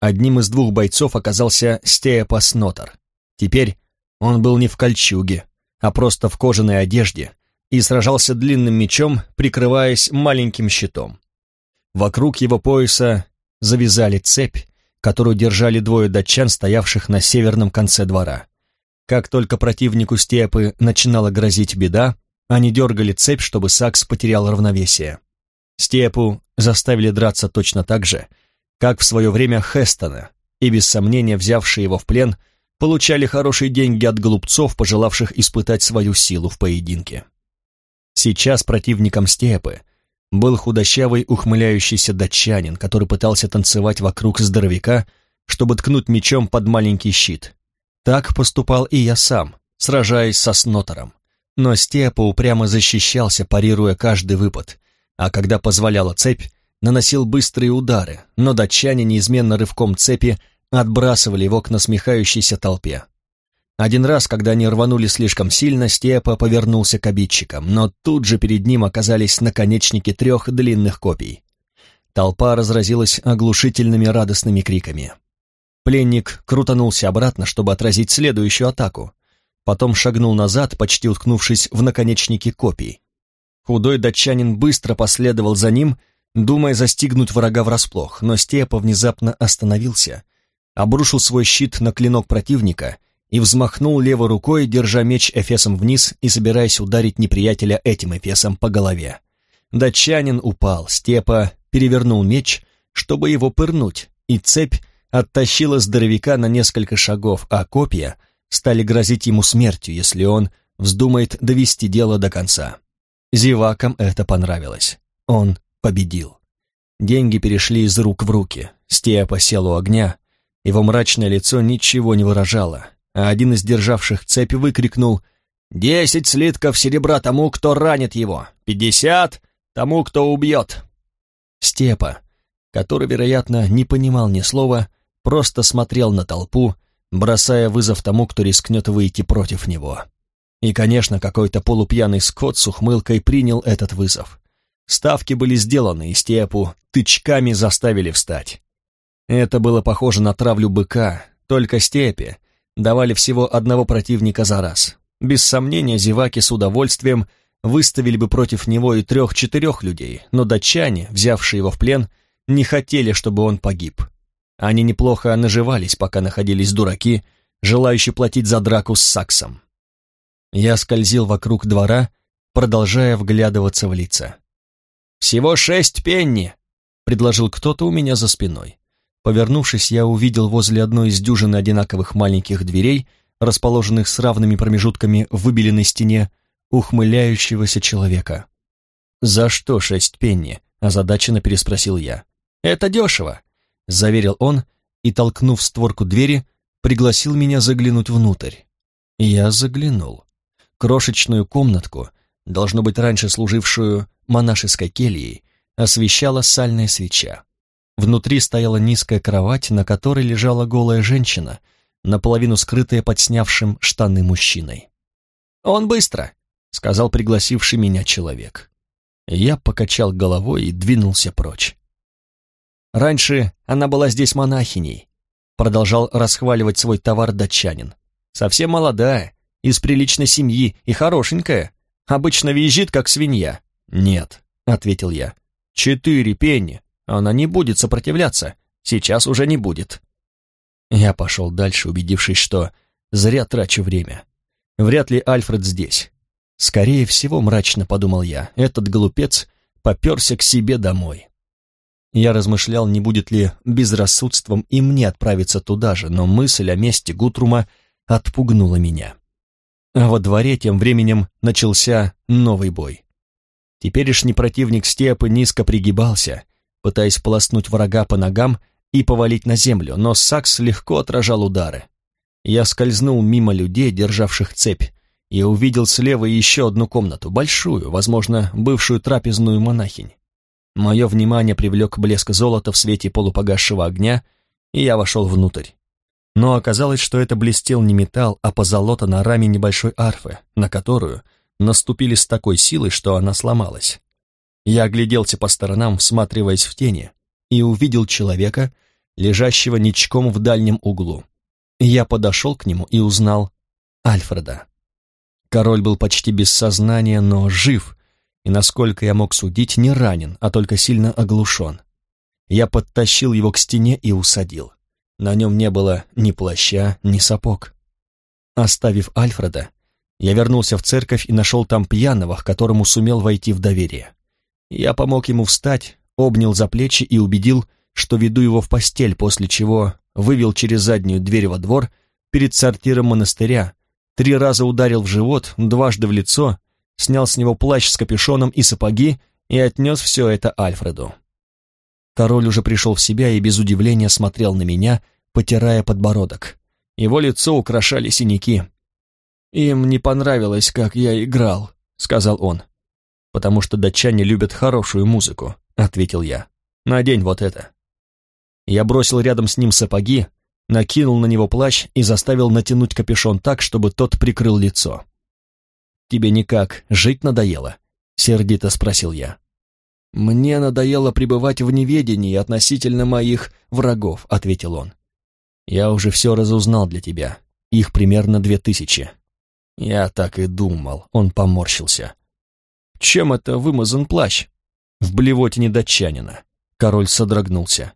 Одним из двух бойцов оказался Стеапас Нотар. Теперь он был не в кольчуге, а просто в кожаной одежде и сражался длинным мечом, прикрываясь маленьким щитом. Вокруг его пояса завязали цепь, которую держали двое датчан, стоявших на северном конце двора. Как только противнику степы начинала грозить беда, они дергали цепь, чтобы Сакс потерял равновесие. Степу заставили драться точно так же, как в свое время Хестона, и без сомнения взявшие его в плен получали хорошие деньги от глупцов, пожелавших испытать свою силу в поединке. Сейчас противником Степы был худощавый ухмыляющийся датчанин, который пытался танцевать вокруг здоровяка, чтобы ткнуть мечом под маленький щит. Так поступал и я сам, сражаясь со снотором. Но Степа упрямо защищался, парируя каждый выпад, а когда позволяла цепь, наносил быстрые удары, но датчане неизменно рывком цепи отбрасывали его к насмехающейся толпе. Один раз, когда они рванули слишком сильно, Степа повернулся к обидчикам, но тут же перед ним оказались наконечники трех длинных копий. Толпа разразилась оглушительными радостными криками. Пленник крутанулся обратно, чтобы отразить следующую атаку. Потом шагнул назад, почти уткнувшись в наконечники копий. Худой датчанин быстро последовал за ним, думая застигнуть врага врасплох, но Степа внезапно остановился, обрушил свой щит на клинок противника и взмахнул левой рукой, держа меч эфесом вниз и собираясь ударить неприятеля этим эфесом по голове. Датчанин упал, Степа перевернул меч, чтобы его пырнуть, и цепь оттащила здоровяка на несколько шагов, а копья стали грозить ему смертью, если он вздумает довести дело до конца. Зевакам это понравилось. Он победил. Деньги перешли из рук в руки. Степа сел у огня. Его мрачное лицо ничего не выражало, а один из державших цепь выкрикнул «Десять слитков серебра тому, кто ранит его! Пятьдесят тому, кто убьет!» Степа, который, вероятно, не понимал ни слова, просто смотрел на толпу, бросая вызов тому, кто рискнет выйти против него. И, конечно, какой-то полупьяный скот с ухмылкой принял этот вызов. Ставки были сделаны, и Степу тычками заставили встать. Это было похоже на травлю быка, только Степе давали всего одного противника за раз. Без сомнения, зеваки с удовольствием выставили бы против него и трех-четырех людей, но датчане, взявшие его в плен, не хотели, чтобы он погиб. Они неплохо наживались, пока находились дураки, желающие платить за драку с Саксом. Я скользил вокруг двора, продолжая вглядываться в лица. «Всего шесть пенни!» — предложил кто-то у меня за спиной. Повернувшись, я увидел возле одной из дюжины одинаковых маленьких дверей, расположенных с равными промежутками в выбеленной стене, ухмыляющегося человека. «За что шесть пенни?» — озадаченно переспросил я. «Это дешево», — заверил он и, толкнув створку двери, пригласил меня заглянуть внутрь. Я заглянул. Крошечную комнатку, должно быть раньше служившую монашеской кельей, освещала сальная свеча. Внутри стояла низкая кровать, на которой лежала голая женщина, наполовину скрытая под снявшим штаны мужчиной. «Он быстро», — сказал пригласивший меня человек. Я покачал головой и двинулся прочь. Раньше она была здесь монахиней, продолжал расхваливать свой товар датчанин. Совсем молодая, из приличной семьи и хорошенькая. Обычно визжит, как свинья. Нет, ответил я. Четыре пенни. Она не будет сопротивляться. Сейчас уже не будет. Я пошел дальше, убедившись, что зря трачу время. Вряд ли Альфред здесь. Скорее всего, мрачно подумал я, этот глупец поперся к себе домой. Я размышлял, не будет ли безрассудством и мне отправиться туда же, но мысль о месте Гутрума отпугнула меня. А во дворе тем временем начался новый бой. Теперешний противник степы низко пригибался, пытаясь полоснуть врага по ногам и повалить на землю, но Сакс легко отражал удары. Я скользнул мимо людей, державших цепь, и увидел слева еще одну комнату, большую, возможно, бывшую трапезную монахинь. Мое внимание привлек блеск золота в свете полупогасшего огня, и я вошел внутрь. Но оказалось, что это блестел не металл, а позолота на раме небольшой арфы, на которую наступили с такой силой, что она сломалась. Я огляделся по сторонам, всматриваясь в тени, и увидел человека, лежащего ничком в дальнем углу. Я подошел к нему и узнал Альфреда. Король был почти без сознания, но жив, и, насколько я мог судить, не ранен, а только сильно оглушен. Я подтащил его к стене и усадил. На нем не было ни плаща, ни сапог. Оставив Альфреда, я вернулся в церковь и нашел там пьяного, к которому сумел войти в доверие. Я помог ему встать, обнял за плечи и убедил, что веду его в постель, после чего вывел через заднюю дверь во двор перед сортиром монастыря, три раза ударил в живот, дважды в лицо, снял с него плащ с капюшоном и сапоги и отнес все это Альфреду. Король уже пришел в себя и без удивления смотрел на меня, потирая подбородок. Его лицо украшали синяки. «Им не понравилось, как я играл», — сказал он. «Потому что датчане любят хорошую музыку», — ответил я. «Надень вот это». Я бросил рядом с ним сапоги, накинул на него плащ и заставил натянуть капюшон так, чтобы тот прикрыл лицо. «Тебе никак жить надоело?» — сердито спросил я. «Мне надоело пребывать в неведении относительно моих врагов», — ответил он. «Я уже все разузнал для тебя. Их примерно две тысячи». «Я так и думал», — он поморщился. «Чем это вымазан плащ?» «В блевотине датчанина». Король содрогнулся.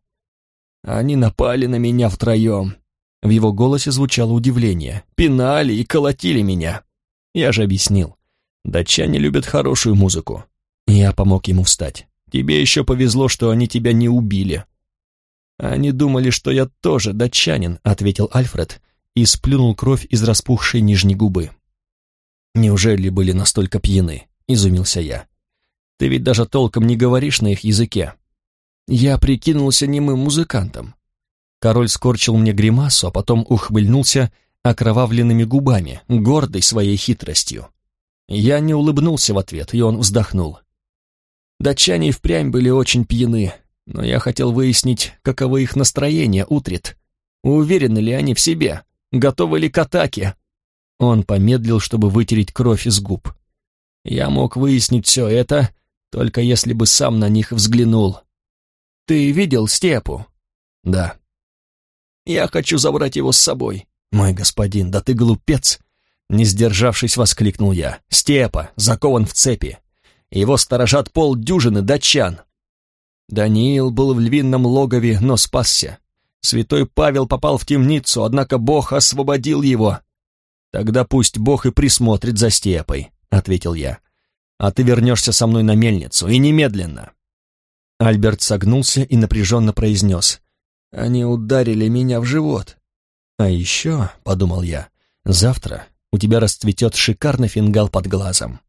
«Они напали на меня втроем». В его голосе звучало удивление. «Пинали и колотили меня». Я же объяснил. Датчане любят хорошую музыку. Я помог ему встать. Тебе еще повезло, что они тебя не убили». «Они думали, что я тоже датчанин», — ответил Альфред и сплюнул кровь из распухшей нижней губы. «Неужели были настолько пьяны?» — изумился я. «Ты ведь даже толком не говоришь на их языке». Я прикинулся немым музыкантом. Король скорчил мне гримасу, а потом ухмыльнулся окровавленными губами, гордый своей хитростью. Я не улыбнулся в ответ, и он вздохнул. Датчане и впрямь были очень пьяны, но я хотел выяснить, каково их настроение утрит. Уверены ли они в себе? Готовы ли к атаке? Он помедлил, чтобы вытереть кровь из губ. Я мог выяснить все это, только если бы сам на них взглянул. «Ты видел Степу?» «Да». «Я хочу забрать его с собой». «Мой господин, да ты глупец!» Не сдержавшись, воскликнул я. «Степа, закован в цепи. Его сторожат полдюжины датчан. Даниил был в львином логове, но спасся. Святой Павел попал в темницу, однако Бог освободил его. «Тогда пусть Бог и присмотрит за степой», — ответил я. «А ты вернешься со мной на мельницу, и немедленно». Альберт согнулся и напряженно произнес. «Они ударили меня в живот». «А еще», — подумал я, — «завтра у тебя расцветет шикарный фингал под глазом.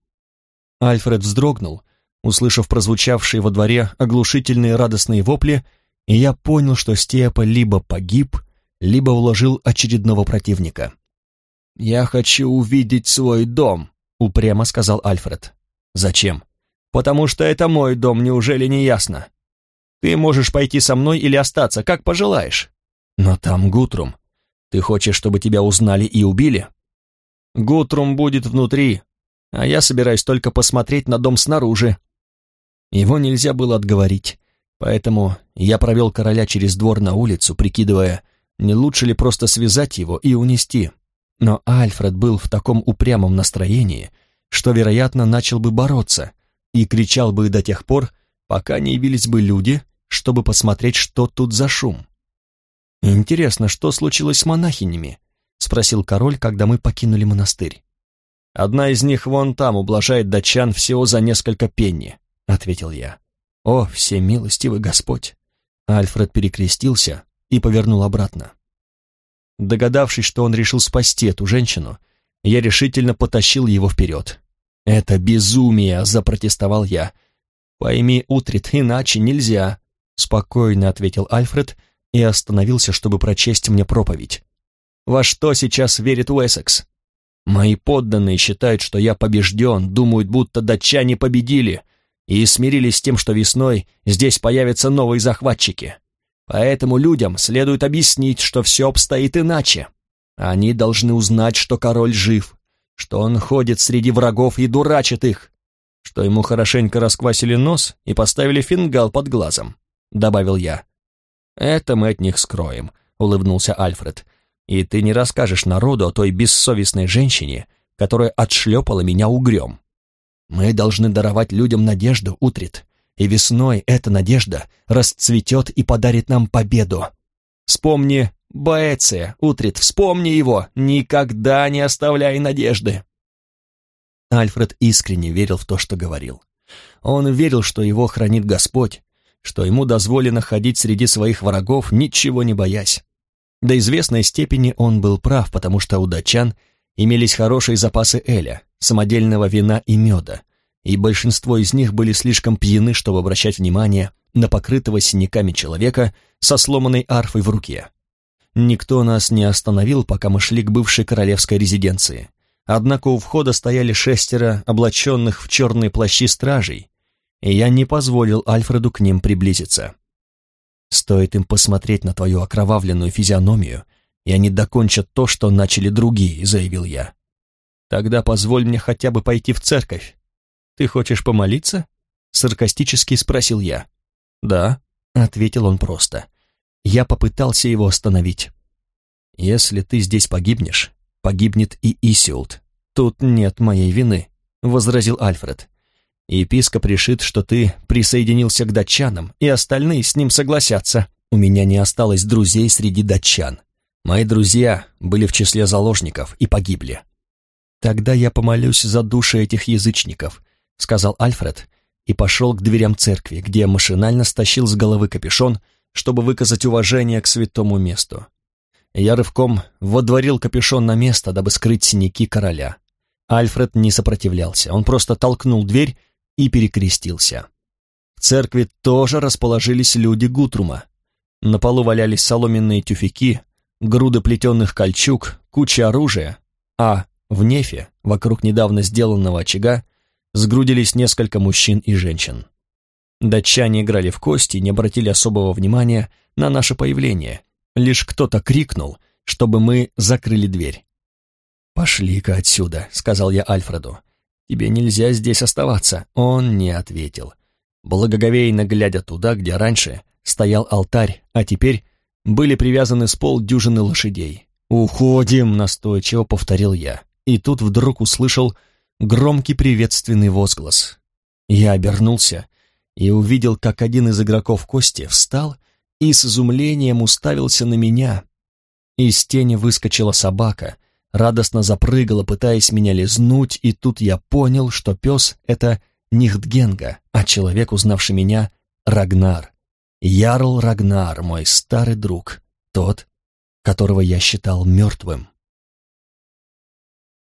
Альфред вздрогнул, услышав прозвучавшие во дворе оглушительные радостные вопли, и я понял, что Степа либо погиб, либо вложил очередного противника. «Я хочу увидеть свой дом», — упрямо сказал Альфред. «Зачем?» «Потому что это мой дом, неужели не ясно? Ты можешь пойти со мной или остаться, как пожелаешь. Но там Гутрум. Ты хочешь, чтобы тебя узнали и убили?» «Гутрум будет внутри, а я собираюсь только посмотреть на дом снаружи». Его нельзя было отговорить, поэтому я провел короля через двор на улицу, прикидывая, не лучше ли просто связать его и унести. Но Альфред был в таком упрямом настроении, что, вероятно, начал бы бороться и кричал бы до тех пор, пока не явились бы люди, чтобы посмотреть, что тут за шум. «Интересно, что случилось с монахинями?» — спросил король, когда мы покинули монастырь. Одна из них вон там ублажает датчан всего за несколько пенни», — ответил я. «О, всемилостивый Господь!» Альфред перекрестился и повернул обратно. Догадавшись, что он решил спасти эту женщину, я решительно потащил его вперед. «Это безумие!» — запротестовал я. «Пойми, Утрит, иначе нельзя!» — спокойно ответил Альфред и остановился, чтобы прочесть мне проповедь. «Во что сейчас верит Уэссекс? Мои подданные считают, что я побежден, думают, будто датчане победили, и смирились с тем, что весной здесь появятся новые захватчики. Поэтому людям следует объяснить, что все обстоит иначе. Они должны узнать, что король жив, что он ходит среди врагов и дурачит их, что ему хорошенько расквасили нос и поставили фингал под глазом», — добавил я. «Это мы от них скроем», — улыбнулся Альфред. «И ты не расскажешь народу о той бессовестной женщине, которая отшлепала меня угрем. Мы должны даровать людям надежду, Утрит, и весной эта надежда расцветет и подарит нам победу. Вспомни Боэция, Утрит, вспомни его, никогда не оставляй надежды. Альфред искренне верил в то, что говорил. Он верил, что его хранит Господь, что ему дозволено ходить среди своих врагов, ничего не боясь. До известной степени он был прав, потому что у датчан имелись хорошие запасы эля, самодельного вина и меда, и большинство из них были слишком пьяны, чтобы обращать внимание на покрытого синяками человека со сломанной арфой в руке. Никто нас не остановил, пока мы шли к бывшей королевской резиденции. Однако у входа стояли шестеро облаченных в черные плащи стражей, и я не позволил Альфреду к ним приблизиться. Стоит им посмотреть на твою окровавленную физиономию, и они докончат то, что начали другие, заявил я. Тогда позволь мне хотя бы пойти в церковь. Ты хочешь помолиться? Саркастически спросил я. Да, ответил он просто. Я попытался его остановить. «Если ты здесь погибнешь, погибнет и Исиулт. Тут нет моей вины», — возразил Альфред. «Епископ решит, что ты присоединился к датчанам, и остальные с ним согласятся. У меня не осталось друзей среди датчан. Мои друзья были в числе заложников и погибли». «Тогда я помолюсь за души этих язычников», — сказал Альфред, и пошел к дверям церкви, где машинально стащил с головы капюшон, чтобы выказать уважение к святому месту. Я рывком водворил капюшон на место, дабы скрыть синяки короля. Альфред не сопротивлялся, он просто толкнул дверь и перекрестился. В церкви тоже расположились люди Гутрума. На полу валялись соломенные тюфяки, груды плетеных кольчуг, куча оружия, а в нефе, вокруг недавно сделанного очага, сгрудились несколько мужчин и женщин. Датчане играли в кости не обратили особого внимания на наше появление. Лишь кто-то крикнул, чтобы мы закрыли дверь. «Пошли-ка отсюда», — сказал я Альфреду. «Тебе нельзя здесь оставаться». Он не ответил. Благоговейно глядя туда, где раньше стоял алтарь, а теперь были привязаны с полдюжины лошадей. «Уходим!» — настойчиво повторил я. И тут вдруг услышал громкий приветственный возглас. Я обернулся и увидел, как один из игроков кости встал и с изумлением уставился на меня. Из тени выскочила собака, радостно запрыгала, пытаясь меня лизнуть, и тут я понял, что пес — это не Хтгенга, а человек, узнавший меня, Рагнар. Ярл Рагнар, мой старый друг, тот, которого я считал мертвым.